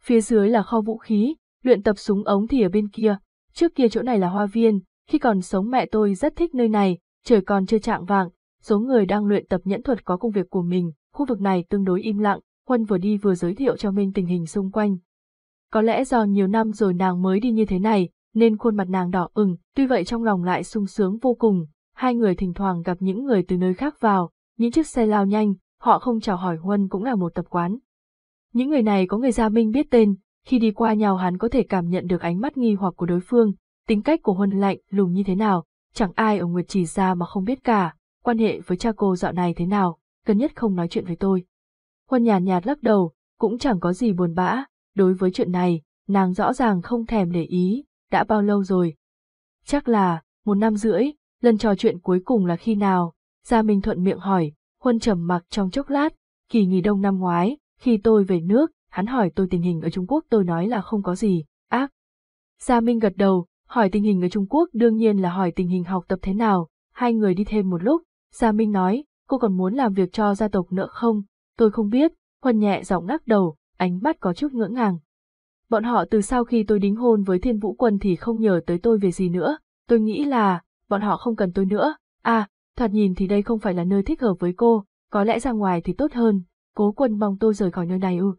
Phía dưới là kho vũ khí, luyện tập súng ống thì ở bên kia, trước kia chỗ này là hoa viên, khi còn sống mẹ tôi rất thích nơi này, trời còn chưa trạng vàng, số người đang luyện tập nhẫn thuật có công việc của mình, khu vực này tương đối im lặng, Huân vừa đi vừa giới thiệu cho Minh tình hình xung quanh. Có lẽ do nhiều năm rồi nàng mới đi như thế này, nên khuôn mặt nàng đỏ ửng, tuy vậy trong lòng lại sung sướng vô cùng, hai người thỉnh thoảng gặp những người từ nơi khác vào, những chiếc xe lao nhanh, họ không chào hỏi Huân cũng là một tập quán. Những người này có người Gia Minh biết tên, khi đi qua nhau hắn có thể cảm nhận được ánh mắt nghi hoặc của đối phương, tính cách của Huân lạnh, lùng như thế nào, chẳng ai ở Nguyệt Chỉ ra mà không biết cả, quan hệ với cha cô dạo này thế nào, gần nhất không nói chuyện với tôi. Huân nhàn nhạt, lắc đầu, cũng chẳng có gì buồn bã, đối với chuyện này, nàng rõ ràng không thèm để ý, đã bao lâu rồi. Chắc là, một năm rưỡi, lần trò chuyện cuối cùng là khi nào, Gia Minh thuận miệng hỏi, Huân trầm mặc trong chốc lát, kỳ nghỉ đông năm ngoái, khi tôi về nước, hắn hỏi tôi tình hình ở Trung Quốc tôi nói là không có gì, ác. Gia Minh gật đầu, hỏi tình hình ở Trung Quốc đương nhiên là hỏi tình hình học tập thế nào, hai người đi thêm một lúc, Gia Minh nói, cô còn muốn làm việc cho gia tộc nữa không, tôi không biết, Huân nhẹ giọng lắc đầu, ánh mắt có chút ngỡ ngàng. Bọn họ từ sau khi tôi đính hôn với thiên vũ quân thì không nhờ tới tôi về gì nữa, tôi nghĩ là, bọn họ không cần tôi nữa, à, thoạt nhìn thì đây không phải là nơi thích hợp với cô, có lẽ ra ngoài thì tốt hơn, cố quân mong tôi rời khỏi nơi này ư.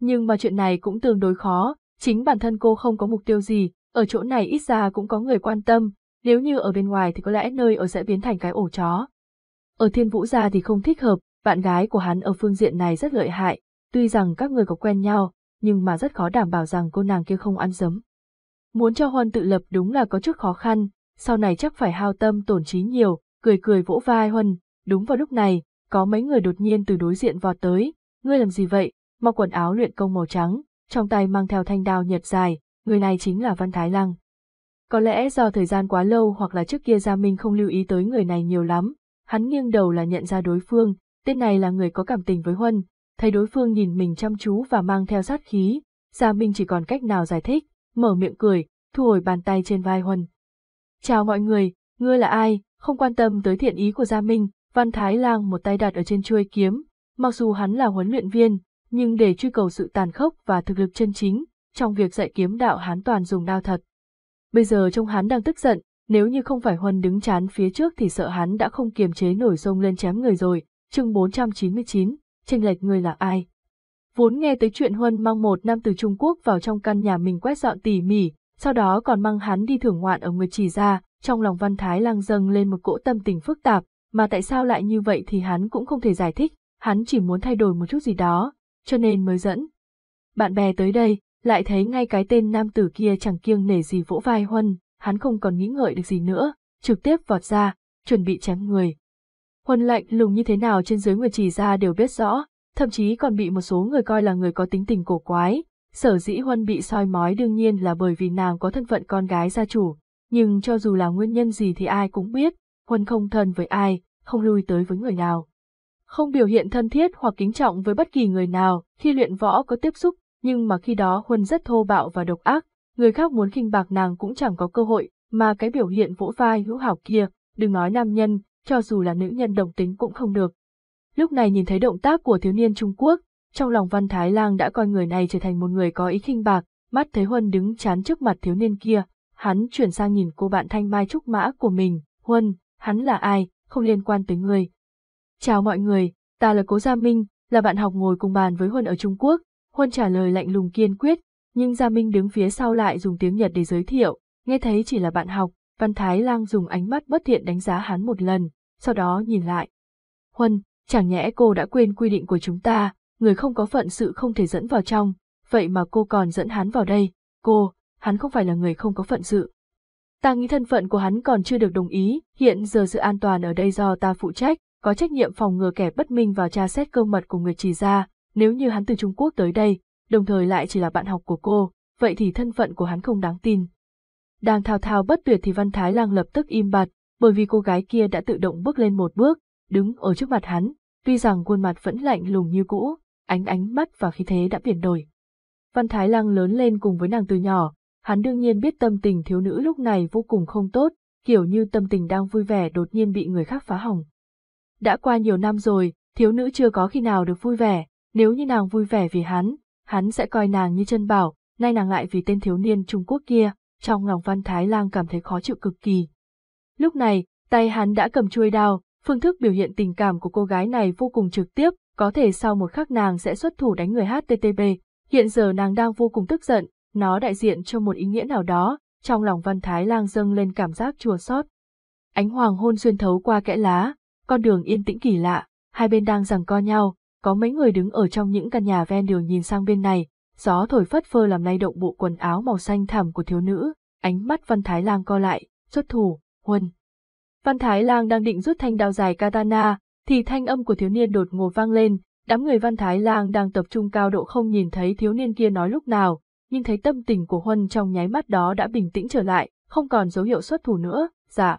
Nhưng mà chuyện này cũng tương đối khó, chính bản thân cô không có mục tiêu gì, ở chỗ này ít ra cũng có người quan tâm, nếu như ở bên ngoài thì có lẽ nơi ở sẽ biến thành cái ổ chó. Ở thiên vũ gia thì không thích hợp, bạn gái của hắn ở phương diện này rất lợi hại, tuy rằng các người có quen nhau, nhưng mà rất khó đảm bảo rằng cô nàng kia không ăn dấm. Muốn cho Huân tự lập đúng là có chút khó khăn, sau này chắc phải hao tâm tổn trí nhiều, cười cười vỗ vai Huân, đúng vào lúc này, có mấy người đột nhiên từ đối diện vọt tới, ngươi làm gì vậy, mặc quần áo luyện công màu trắng, trong tay mang theo thanh đao nhật dài, người này chính là Văn Thái Lăng. Có lẽ do thời gian quá lâu hoặc là trước kia Gia Minh không lưu ý tới người này nhiều lắm, hắn nghiêng đầu là nhận ra đối phương, tên này là người có cảm tình với Huân, thấy đối phương nhìn mình chăm chú và mang theo sát khí, Gia Minh chỉ còn cách nào giải thích, mở miệng cười, thu hồi bàn tay trên vai Huân. Chào mọi người, ngươi là ai, không quan tâm tới thiện ý của Gia Minh, Văn Thái Lang một tay đặt ở trên chuôi kiếm, mặc dù hắn là huấn luyện viên, nhưng để truy cầu sự tàn khốc và thực lực chân chính, trong việc dạy kiếm đạo hắn toàn dùng đao thật. Bây giờ trông hắn đang tức giận, nếu như không phải Huân đứng chán phía trước thì sợ hắn đã không kiềm chế nổi sông lên chém người rồi, chương 499, tranh lệch người là ai. Vốn nghe tới chuyện Huân mang một nam từ Trung Quốc vào trong căn nhà mình quét dọn tỉ mỉ, sau đó còn mang hắn đi thưởng ngoạn ở người Chỉ ra, trong lòng Văn Thái lang dâng lên một cỗ tâm tình phức tạp, mà tại sao lại như vậy thì hắn cũng không thể giải thích, hắn chỉ muốn thay đổi một chút gì đó, cho nên mới dẫn. Bạn bè tới đây, lại thấy ngay cái tên nam tử kia chẳng kiêng nể gì vỗ vai Huân, hắn không còn nghĩ ngợi được gì nữa, trực tiếp vọt ra, chuẩn bị chém người. Huân lạnh lùng như thế nào trên dưới người chỉ ra đều biết rõ, thậm chí còn bị một số người coi là người có tính tình cổ quái. Sở dĩ Huân bị soi mói đương nhiên là bởi vì nàng có thân phận con gái gia chủ, nhưng cho dù là nguyên nhân gì thì ai cũng biết, Huân không thân với ai, không lui tới với người nào. Không biểu hiện thân thiết hoặc kính trọng với bất kỳ người nào, khi luyện võ có tiếp xúc, nhưng mà khi đó Huân rất thô bạo và độc ác, người khác muốn khinh bạc nàng cũng chẳng có cơ hội, mà cái biểu hiện vỗ vai hữu hảo kia, đừng nói nam nhân, cho dù là nữ nhân đồng tính cũng không được. Lúc này nhìn thấy động tác của thiếu niên Trung Quốc, trong lòng Văn Thái Lang đã coi người này trở thành một người có ý khinh bạc, mắt thấy Huân đứng chán trước mặt thiếu niên kia, hắn chuyển sang nhìn cô bạn thanh mai trúc mã của mình, Huân, hắn là ai, không liên quan tới người. Chào mọi người, ta là Cố Gia Minh, là bạn học ngồi cùng bàn với Huân ở Trung Quốc, Huân trả lời lạnh lùng kiên quyết, nhưng Gia Minh đứng phía sau lại dùng tiếng Nhật để giới thiệu, nghe thấy chỉ là bạn học, Văn Thái Lang dùng ánh mắt bất thiện đánh giá hắn một lần, sau đó nhìn lại. Huân, chẳng nhẽ cô đã quên quy định của chúng ta, người không có phận sự không thể dẫn vào trong, vậy mà cô còn dẫn hắn vào đây, cô, hắn không phải là người không có phận sự. Ta nghĩ thân phận của hắn còn chưa được đồng ý, hiện giờ sự an toàn ở đây do ta phụ trách, có trách nhiệm phòng ngừa kẻ bất minh vào tra xét cơ mật của người trì gia, nếu như hắn từ Trung Quốc tới đây, đồng thời lại chỉ là bạn học của cô, vậy thì thân phận của hắn không đáng tin. Đang thao thao bất tuyệt thì Văn Thái Lang lập tức im bặt, bởi vì cô gái kia đã tự động bước lên một bước, đứng ở trước mặt hắn, tuy rằng khuôn mặt vẫn lạnh lùng như cũ, ánh ánh mắt và khí thế đã biến đổi. Văn Thái Lang lớn lên cùng với nàng từ nhỏ, hắn đương nhiên biết tâm tình thiếu nữ lúc này vô cùng không tốt, kiểu như tâm tình đang vui vẻ đột nhiên bị người khác phá hỏng. Đã qua nhiều năm rồi, thiếu nữ chưa có khi nào được vui vẻ, nếu như nàng vui vẻ vì hắn, hắn sẽ coi nàng như chân bảo, nay nàng lại vì tên thiếu niên Trung Quốc kia, trong lòng Văn Thái Lang cảm thấy khó chịu cực kỳ. Lúc này, tay hắn đã cầm chuôi đao, phương thức biểu hiện tình cảm của cô gái này vô cùng trực tiếp, có thể sau một khắc nàng sẽ xuất thủ đánh người HTTP. Hiện giờ nàng đang vô cùng tức giận, nó đại diện cho một ý nghĩa nào đó, trong lòng Văn Thái Lang dâng lên cảm giác chua xót. Ánh hoàng hôn xuyên thấu qua kẽ lá, con đường yên tĩnh kỳ lạ, hai bên đang giằng co nhau, có mấy người đứng ở trong những căn nhà ven đường nhìn sang bên này, gió thổi phất phơ làm lay động bộ quần áo màu xanh thẳm của thiếu nữ, ánh mắt Văn Thái Lang co lại, xuất thủ, huân. Văn Thái Lang đang định rút thanh đao dài katana, thì thanh âm của thiếu niên đột ngột vang lên, đám người Văn Thái Lang đang tập trung cao độ không nhìn thấy thiếu niên kia nói lúc nào, nhưng thấy tâm tình của Huân trong nháy mắt đó đã bình tĩnh trở lại, không còn dấu hiệu xuất thủ nữa, dạ.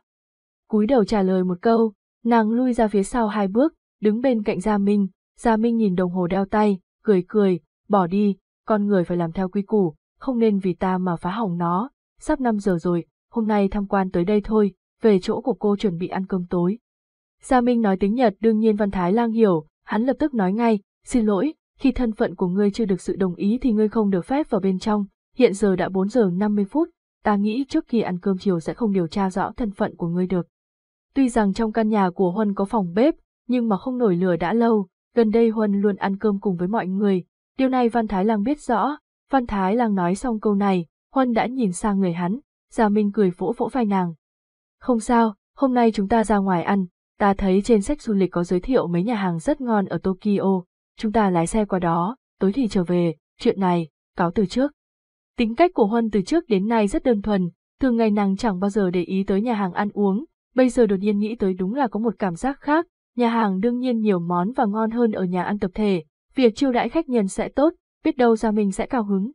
Cúi đầu trả lời một câu, nàng lui ra phía sau hai bước, đứng bên cạnh Gia Minh, Gia Minh nhìn đồng hồ đeo tay, cười cười, bỏ đi, con người phải làm theo quy củ, không nên vì ta mà phá hỏng nó. Sắp 5 giờ rồi, hôm nay tham quan tới đây thôi, về chỗ của cô chuẩn bị ăn cơm tối. Gia Minh nói tiếng Nhật đương nhiên Văn Thái Lang hiểu, hắn lập tức nói ngay, xin lỗi, khi thân phận của ngươi chưa được sự đồng ý thì ngươi không được phép vào bên trong, hiện giờ đã 4 giờ 50 phút, ta nghĩ trước khi ăn cơm chiều sẽ không điều tra rõ thân phận của ngươi được. Tuy rằng trong căn nhà của Huân có phòng bếp, nhưng mà không nổi lửa đã lâu, gần đây Huân luôn ăn cơm cùng với mọi người, điều này Văn Thái Lang biết rõ, Văn Thái Lang nói xong câu này, Huân đã nhìn sang người hắn, Gia Minh cười vỗ vỗ vai nàng. Không sao, hôm nay chúng ta ra ngoài ăn, ta thấy trên sách du lịch có giới thiệu mấy nhà hàng rất ngon ở Tokyo, chúng ta lái xe qua đó, tối thì trở về, chuyện này, cáo từ trước. Tính cách của Huân từ trước đến nay rất đơn thuần, thường ngày nàng chẳng bao giờ để ý tới nhà hàng ăn uống, bây giờ đột nhiên nghĩ tới đúng là có một cảm giác khác, nhà hàng đương nhiên nhiều món và ngon hơn ở nhà ăn tập thể, việc chiêu đãi khách nhân sẽ tốt, biết đâu ra mình sẽ cao hứng.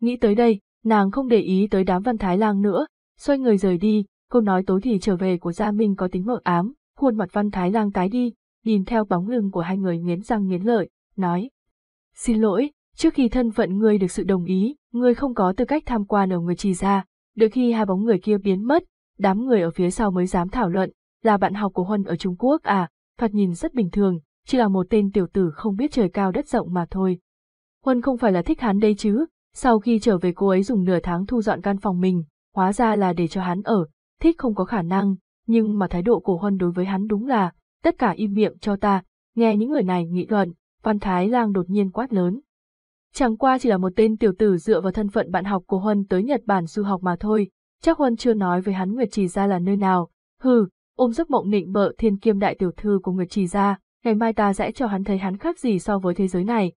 Nghĩ tới đây, nàng không để ý tới đám văn thái lang nữa, xoay người rời đi, câu nói tối thì trở về của Gia Minh có tính mờ ám, khuôn mặt văn thái lang tái đi, nhìn theo bóng lưng của hai người nghiến răng nghiến lợi, nói. Xin lỗi, trước khi thân phận ngươi được sự đồng ý, ngươi không có tư cách tham quan ở người trì ra, đợi khi hai bóng người kia biến mất, đám người ở phía sau mới dám thảo luận, là bạn học của Huân ở Trung Quốc à, thoạt nhìn rất bình thường, chỉ là một tên tiểu tử không biết trời cao đất rộng mà thôi. Huân không phải là thích hắn đây chứ, sau khi trở về cô ấy dùng nửa tháng thu dọn căn phòng mình, hóa ra là để cho hắn ở, thích không có khả năng, nhưng mà thái độ của Huân đối với hắn đúng là, tất cả im miệng cho ta, nghe những người này nghị luận, Văn Thái Lang đột nhiên quát lớn. Chẳng qua chỉ là một tên tiểu tử dựa vào thân phận bạn học của Huân tới Nhật Bản du học mà thôi, chắc Huân chưa nói với hắn Nguyệt Trì ra là nơi nào, hừ, ôm giấc mộng nịnh bợ thiên kiêm đại tiểu thư của Nguyệt Trì ra, ngày mai ta sẽ cho hắn thấy hắn khác gì so với thế giới này.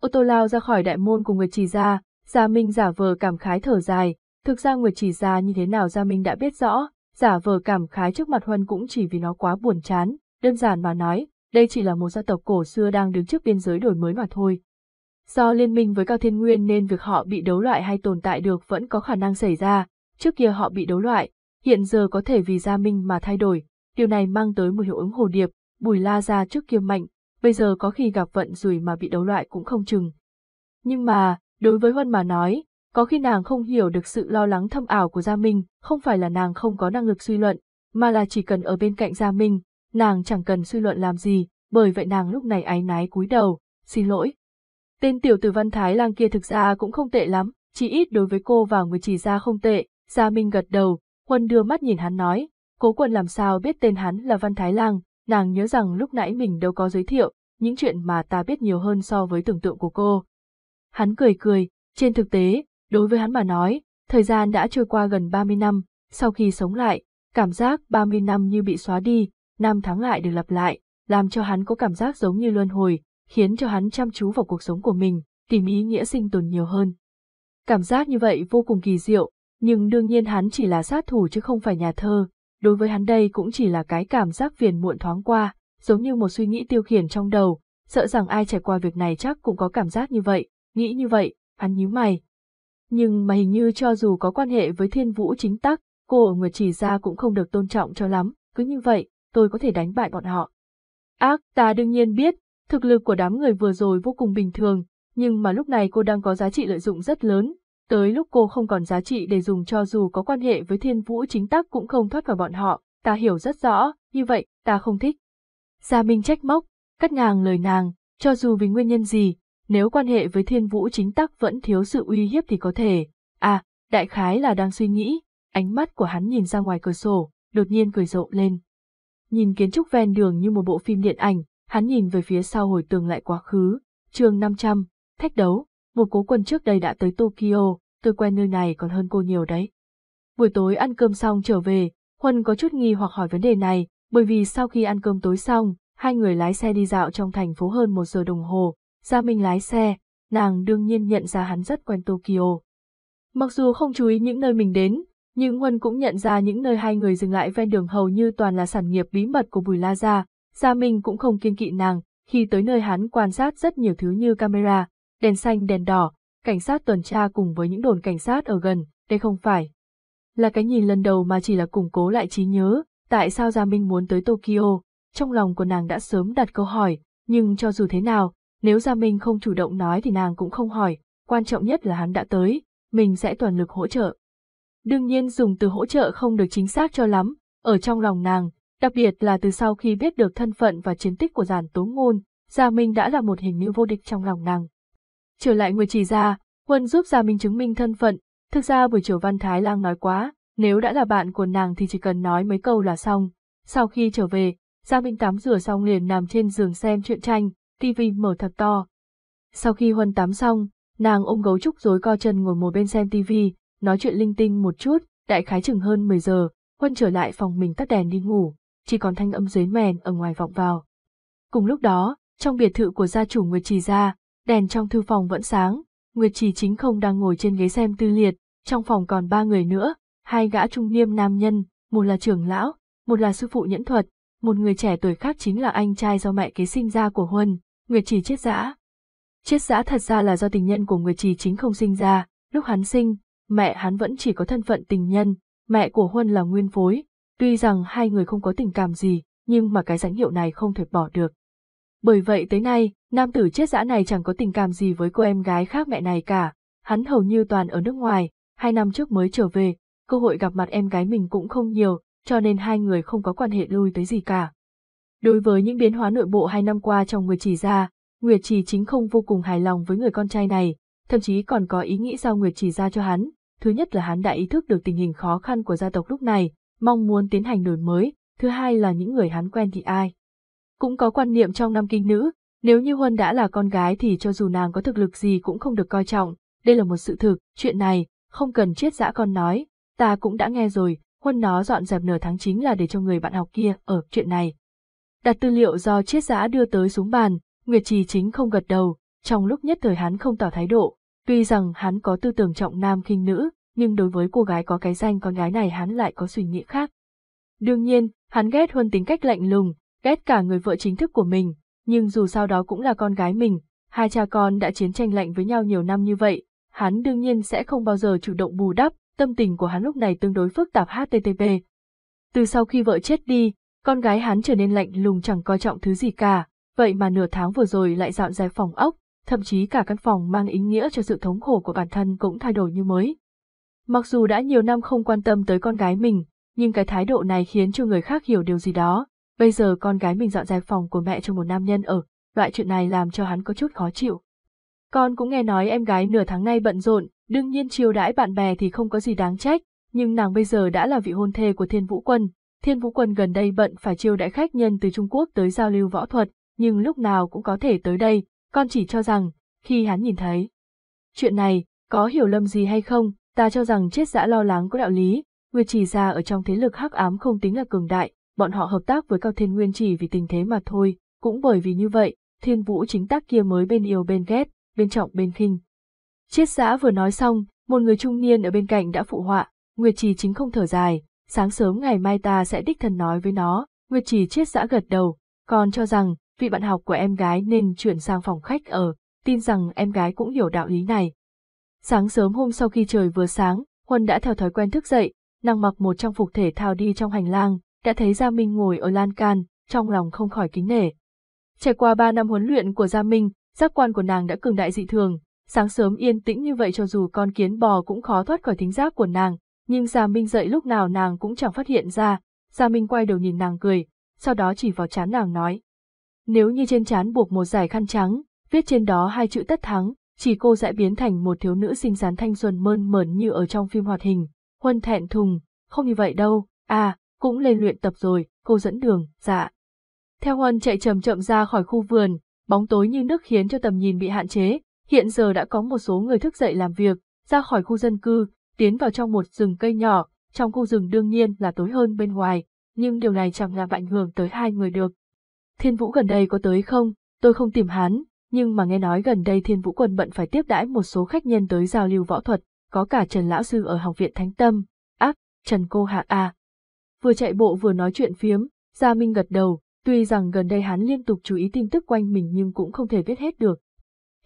Ô tô lao ra khỏi đại môn của Nguyệt Trì gia, Gia Minh giả vờ cảm khái thở dài, thực ra Nguyệt Trì gia như thế nào Gia Minh đã biết rõ, giả vờ cảm khái trước mặt Huân cũng chỉ vì nó quá buồn chán, đơn giản mà nói, đây chỉ là một gia tộc cổ xưa đang đứng trước biên giới đổi mới mà thôi. Do liên minh với Cao Thiên Nguyên nên việc họ bị đấu loại hay tồn tại được vẫn có khả năng xảy ra, trước kia họ bị đấu loại, hiện giờ có thể vì Gia Minh mà thay đổi, điều này mang tới một hiệu ứng hồ điệp, Bùi La Gia trước kia mạnh, bây giờ có khi gặp vận rủi mà bị đấu loại cũng không chừng. Nhưng mà, đối với Huân mà nói, có khi nàng không hiểu được sự lo lắng thâm ảo của Gia Minh, không phải là nàng không có năng lực suy luận, mà là chỉ cần ở bên cạnh Gia Minh, nàng chẳng cần suy luận làm gì, bởi vậy nàng lúc này áy náy cúi đầu, xin lỗi. Tên tiểu tử văn thái lang kia thực ra cũng không tệ lắm, chỉ ít đối với cô và người chỉ ra không tệ, Gia Minh gật đầu, Huân đưa mắt nhìn hắn nói, cố quân làm sao biết tên hắn là văn thái lang, nàng nhớ rằng lúc nãy mình đâu có giới thiệu, những chuyện mà ta biết nhiều hơn so với tưởng tượng của cô. Hắn cười cười, trên thực tế, đối với hắn mà nói, thời gian đã trôi qua gần 30 năm, sau khi sống lại, cảm giác 30 năm như bị xóa đi, năm tháng lại được lặp lại, làm cho hắn có cảm giác giống như luân hồi, khiến cho hắn chăm chú vào cuộc sống của mình, tìm ý nghĩa sinh tồn nhiều hơn. Cảm giác như vậy vô cùng kỳ diệu, nhưng đương nhiên hắn chỉ là sát thủ chứ không phải nhà thơ, đối với hắn đây cũng chỉ là cái cảm giác phiền muộn thoáng qua, giống như một suy nghĩ tiêu khiển trong đầu, sợ rằng ai trải qua việc này chắc cũng có cảm giác như vậy, nghĩ như vậy, hắn nhíu mày. Nhưng mà hình như cho dù có quan hệ với thiên vũ chính tắc, cô ở Nguyệt Chỉ ra cũng không được tôn trọng cho lắm, cứ như vậy, tôi có thể đánh bại bọn họ. Ác, ta đương nhiên biết, thực lực của đám người vừa rồi vô cùng bình thường, nhưng mà lúc này cô đang có giá trị lợi dụng rất lớn, tới lúc cô không còn giá trị để dùng cho dù có quan hệ với thiên vũ chính tắc cũng không thoát khỏi bọn họ, ta hiểu rất rõ, như vậy, ta không thích. Gia Minh trách móc, cắt ngang lời nàng, cho dù vì nguyên nhân gì, nếu quan hệ với thiên vũ chính tắc vẫn thiếu sự uy hiếp thì có thể, à, đại khái là đang suy nghĩ, ánh mắt của hắn nhìn ra ngoài cửa sổ, đột nhiên cười rộ lên. Nhìn kiến trúc ven đường như một bộ phim điện ảnh, hắn nhìn về phía sau hồi tường lại quá khứ, chương 500, thách đấu, một cố quân trước đây đã tới Tokyo, tôi quen nơi này còn hơn cô nhiều đấy. Buổi tối ăn cơm xong trở về, Huân có chút nghi hoặc hỏi vấn đề này, bởi vì sau khi ăn cơm tối xong, hai người lái xe đi dạo trong thành phố hơn một giờ đồng hồ, Gia Minh lái xe, nàng đương nhiên nhận ra hắn rất quen Tokyo. Mặc dù không chú ý những nơi mình đến, nhưng Huân cũng nhận ra những nơi hai người dừng lại ven đường hầu như toàn là sản nghiệp bí mật của Bùi La Gia. Gia Minh cũng không kiên kỵ nàng, khi tới nơi hắn quan sát rất nhiều thứ như camera, đèn xanh đèn đỏ, cảnh sát tuần tra cùng với những đồn cảnh sát ở gần, đây không phải. Là cái nhìn lần đầu mà chỉ là củng cố lại trí nhớ, tại sao Gia Minh muốn tới Tokyo, trong lòng của nàng đã sớm đặt câu hỏi, nhưng cho dù thế nào, nếu Gia Minh không chủ động nói thì nàng cũng không hỏi, quan trọng nhất là hắn đã tới, mình sẽ toàn lực hỗ trợ. Đương nhiên dùng từ hỗ trợ không được chính xác cho lắm, ở trong lòng nàng, đặc biệt là từ sau khi biết được thân phận và chiến tích của giản tố ngôn, Gia Minh đã là một hình nữ vô địch trong lòng nàng. Trở lại người chỉ ra, Huân giúp Gia Minh chứng minh thân phận, thực ra buổi chiều Văn Thái Lang nói quá, nếu đã là bạn của nàng thì chỉ cần nói mấy câu là xong. Sau khi trở về, Gia Minh tắm rửa xong liền nằm trên giường xem truyện tranh, tivi mở thật to. Sau khi Huân tắm xong, nàng ôm gấu trúc rối co chân ngồi một bên xem tivi, nói chuyện linh tinh một chút, đại khái chừng hơn 10 giờ, Huân trở lại phòng mình tắt đèn đi ngủ, chỉ còn thanh âm dưới mền ở ngoài vọng vào. Cùng lúc đó, trong biệt thự của gia chủ Nguyệt Trì gia, đèn trong thư phòng vẫn sáng, Nguyệt Trì chính không đang ngồi trên ghế xem tư liệt, trong phòng còn ba người nữa, hai gã trung niêm nam nhân, một là trưởng lão, một là sư phụ nhẫn thuật, một người trẻ tuổi khác chính là anh trai do mẹ kế sinh ra của Huân, Nguyệt Trì chết dã. Chết dã thật ra là do tình nhân của Nguyệt Trì chính không sinh ra, lúc hắn sinh, mẹ hắn vẫn chỉ có thân phận tình nhân, mẹ của Huân là nguyên phối, tuy rằng hai người không có tình cảm gì, nhưng mà cái danh hiệu này không thể bỏ được. Bởi vậy tới nay, nam tử chết dã này chẳng có tình cảm gì với cô em gái khác mẹ này cả, hắn hầu như toàn ở nước ngoài, hai năm trước mới trở về, cơ hội gặp mặt em gái mình cũng không nhiều, cho nên hai người không có quan hệ lui tới gì cả. Đối với những biến hóa nội bộ hai năm qua trong Nguyệt Chỉ ra, Nguyệt Chỉ chính không vô cùng hài lòng với người con trai này, thậm chí còn có ý nghĩ giao Nguyệt Chỉ ra cho hắn. Thứ nhất là hắn đã ý thức được tình hình khó khăn của gia tộc lúc này, mong muốn tiến hành đổi mới, thứ hai là những người hắn quen thì ai. Cũng có quan niệm trong năm kinh nữ, nếu như Huân đã là con gái thì cho dù nàng có thực lực gì cũng không được coi trọng, đây là một sự thực, chuyện này, không cần chết dã con nói, ta cũng đã nghe rồi, Huân nó dọn dẹp nửa tháng chính là để cho người bạn học kia ở chuyện này. Đặt tư liệu do chết giã đưa tới xuống bàn, Nguyệt Trì chính không gật đầu, trong lúc nhất thời hắn không tỏ thái độ, tuy rằng hắn có tư tưởng trọng nam khinh nữ, nhưng đối với cô gái có cái danh con gái này hắn lại có suy nghĩ khác. Đương nhiên, hắn ghét Huân tính cách lạnh lùng, ghét cả người vợ chính thức của mình, nhưng dù sao đó cũng là con gái mình, hai cha con đã chiến tranh lạnh với nhau nhiều năm như vậy, hắn đương nhiên sẽ không bao giờ chủ động bù đắp, tâm tình của hắn lúc này tương đối phức tạp http. Từ sau khi vợ chết đi, con gái hắn trở nên lạnh lùng chẳng coi trọng thứ gì cả, vậy mà nửa tháng vừa rồi lại dọn dẹp phòng ốc, thậm chí cả căn phòng mang ý nghĩa cho sự thống khổ của bản thân cũng thay đổi như mới. Mặc dù đã nhiều năm không quan tâm tới con gái mình, nhưng cái thái độ này khiến cho người khác hiểu điều gì đó. Bây giờ con gái mình dọn dẹp phòng của mẹ cho một nam nhân ở, loại chuyện này làm cho hắn có chút khó chịu. Con cũng nghe nói em gái nửa tháng nay bận rộn, đương nhiên chiêu đãi bạn bè thì không có gì đáng trách, nhưng nàng bây giờ đã là vị hôn thê của Thiên Vũ Quân. Thiên Vũ Quân gần đây bận phải chiêu đãi khách nhân từ Trung Quốc tới giao lưu võ thuật, nhưng lúc nào cũng có thể tới đây, con chỉ cho rằng, khi hắn nhìn thấy. Chuyện này, có hiểu lầm gì hay không, ta cho rằng chết dã lo lắng có đạo lý, Nguyệt chỉ ra ở trong thế lực hắc ám không tính là cường đại, bọn họ hợp tác với Cao Thiên Nguyên chỉ vì tình thế mà thôi, cũng bởi vì như vậy, Thiên Vũ chính tác kia mới bên yêu bên ghét, bên trọng bên khinh. Chiết giã vừa nói xong, một người trung niên ở bên cạnh đã phụ họa, Nguyệt Trì chính không thở dài, sáng sớm ngày mai ta sẽ đích thân nói với nó, Nguyệt Trì chiết giã gật đầu, còn cho rằng, vị bạn học của em gái nên chuyển sang phòng khách ở, tin rằng em gái cũng hiểu đạo lý này. Sáng sớm hôm sau khi trời vừa sáng, Huân đã theo thói quen thức dậy, nàng mặc một trang phục thể thao đi trong hành lang, đã thấy Gia Minh ngồi ở lan can, trong lòng không khỏi kính nể. Trải qua ba năm huấn luyện của Gia Minh, giác quan của nàng đã cường đại dị thường, sáng sớm yên tĩnh như vậy cho dù con kiến bò cũng khó thoát khỏi thính giác của nàng, nhưng Gia Minh dậy lúc nào nàng cũng chẳng phát hiện ra, Gia Minh quay đầu nhìn nàng cười, sau đó chỉ vào chán nàng nói. Nếu như trên chán buộc một dải khăn trắng, viết trên đó hai chữ tất thắng, chỉ cô sẽ biến thành một thiếu nữ xinh xắn thanh xuân mơn mởn như ở trong phim hoạt hình. Huân thẹn thùng, không như vậy đâu, à, cũng lên luyện tập rồi, cô dẫn đường, dạ. Theo Huân chạy chậm chậm ra khỏi khu vườn, bóng tối như nước khiến cho tầm nhìn bị hạn chế, hiện giờ đã có một số người thức dậy làm việc, ra khỏi khu dân cư, tiến vào trong một rừng cây nhỏ, trong khu rừng đương nhiên là tối hơn bên ngoài, nhưng điều này chẳng làm ảnh hưởng tới hai người được. Thiên Vũ gần đây có tới không, tôi không tìm hắn, nhưng mà nghe nói gần đây Thiên Vũ Quân bận phải tiếp đãi một số khách nhân tới giao lưu võ thuật, có cả Trần Lão Sư ở Học viện Thánh Tâm, ác, Trần Cô Hạ A. Vừa chạy bộ vừa nói chuyện phiếm, Gia Minh gật đầu, tuy rằng gần đây hắn liên tục chú ý tin tức quanh mình nhưng cũng không thể biết hết được.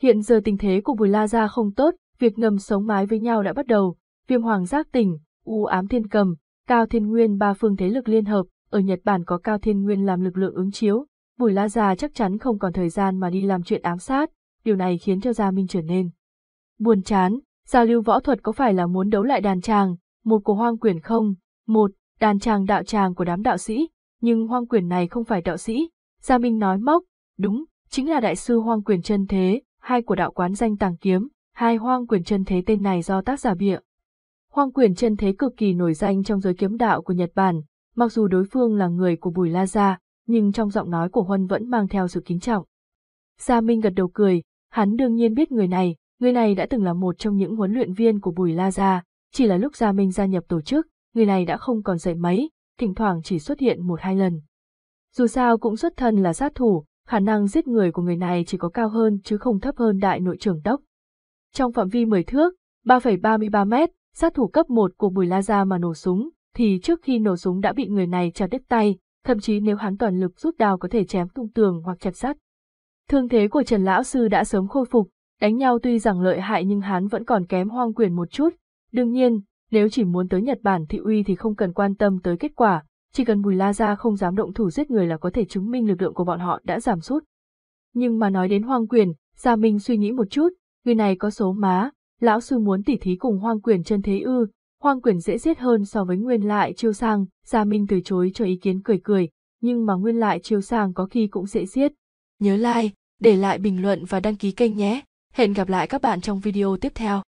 Hiện giờ tình thế của Bùi La Gia không tốt, việc ngầm sống mái với nhau đã bắt đầu, viêm hoàng giác tỉnh, u ám thiên cầm, cao thiên nguyên ba phương thế lực liên hợp, ở Nhật Bản có cao thiên nguyên làm lực lượng ứng chiếu, Bùi La Gia chắc chắn không còn thời gian mà đi làm chuyện ám sát, điều này khiến cho Gia Minh trở nên buồn chán. Giao lưu võ thuật có phải là muốn đấu lại đàn tràng, một của hoang quyền không? Một, đàn tràng đạo tràng của đám đạo sĩ, nhưng hoang quyền này không phải đạo sĩ. Gia Minh nói móc, đúng, chính là đại sư hoang quyền chân thế, hai của đạo quán danh tàng kiếm, hai hoang quyền chân thế tên này do tác giả bịa. Hoang quyền chân thế cực kỳ nổi danh trong giới kiếm đạo của Nhật Bản, mặc dù đối phương là người của Bùi La Gia, nhưng trong giọng nói của Huân vẫn mang theo sự kính trọng. Gia Minh gật đầu cười, hắn đương nhiên biết người này, người này đã từng là một trong những huấn luyện viên của Bùi La Gia, chỉ là lúc Gia Minh gia nhập tổ chức, người này đã không còn dạy mấy, thỉnh thoảng chỉ xuất hiện một hai lần. Dù sao cũng xuất thân là sát thủ, khả năng giết người của người này chỉ có cao hơn chứ không thấp hơn đại nội trưởng đốc. Trong phạm vi 10 thước, 3,33 mét, sát thủ cấp 1 của Bùi La Gia mà nổ súng, thì trước khi nổ súng đã bị người này chặt đứt tay, thậm chí nếu hắn toàn lực rút đao có thể chém tung tường hoặc chặt sắt. Thương thế của Trần Lão Sư đã sớm khôi phục, đánh nhau tuy rằng lợi hại nhưng hắn vẫn còn kém hoang quyền một chút. Đương nhiên, nếu chỉ muốn tới Nhật Bản thị uy thì không cần quan tâm tới kết quả, chỉ cần Bùi La Gia không dám động thủ giết người là có thể chứng minh lực lượng của bọn họ đã giảm sút. Nhưng mà nói đến hoang quyền, Gia Minh suy nghĩ một chút, người này có số má, lão sư muốn tỉ thí cùng hoang quyền chân thế ư, hoang quyền dễ giết hơn so với nguyên lại chiêu sang, Gia Minh từ chối cho ý kiến cười cười, nhưng mà nguyên lại chiêu sang có khi cũng dễ giết. Nhớ like, để lại bình luận và đăng ký kênh nhé. Hẹn gặp lại các bạn trong video tiếp theo.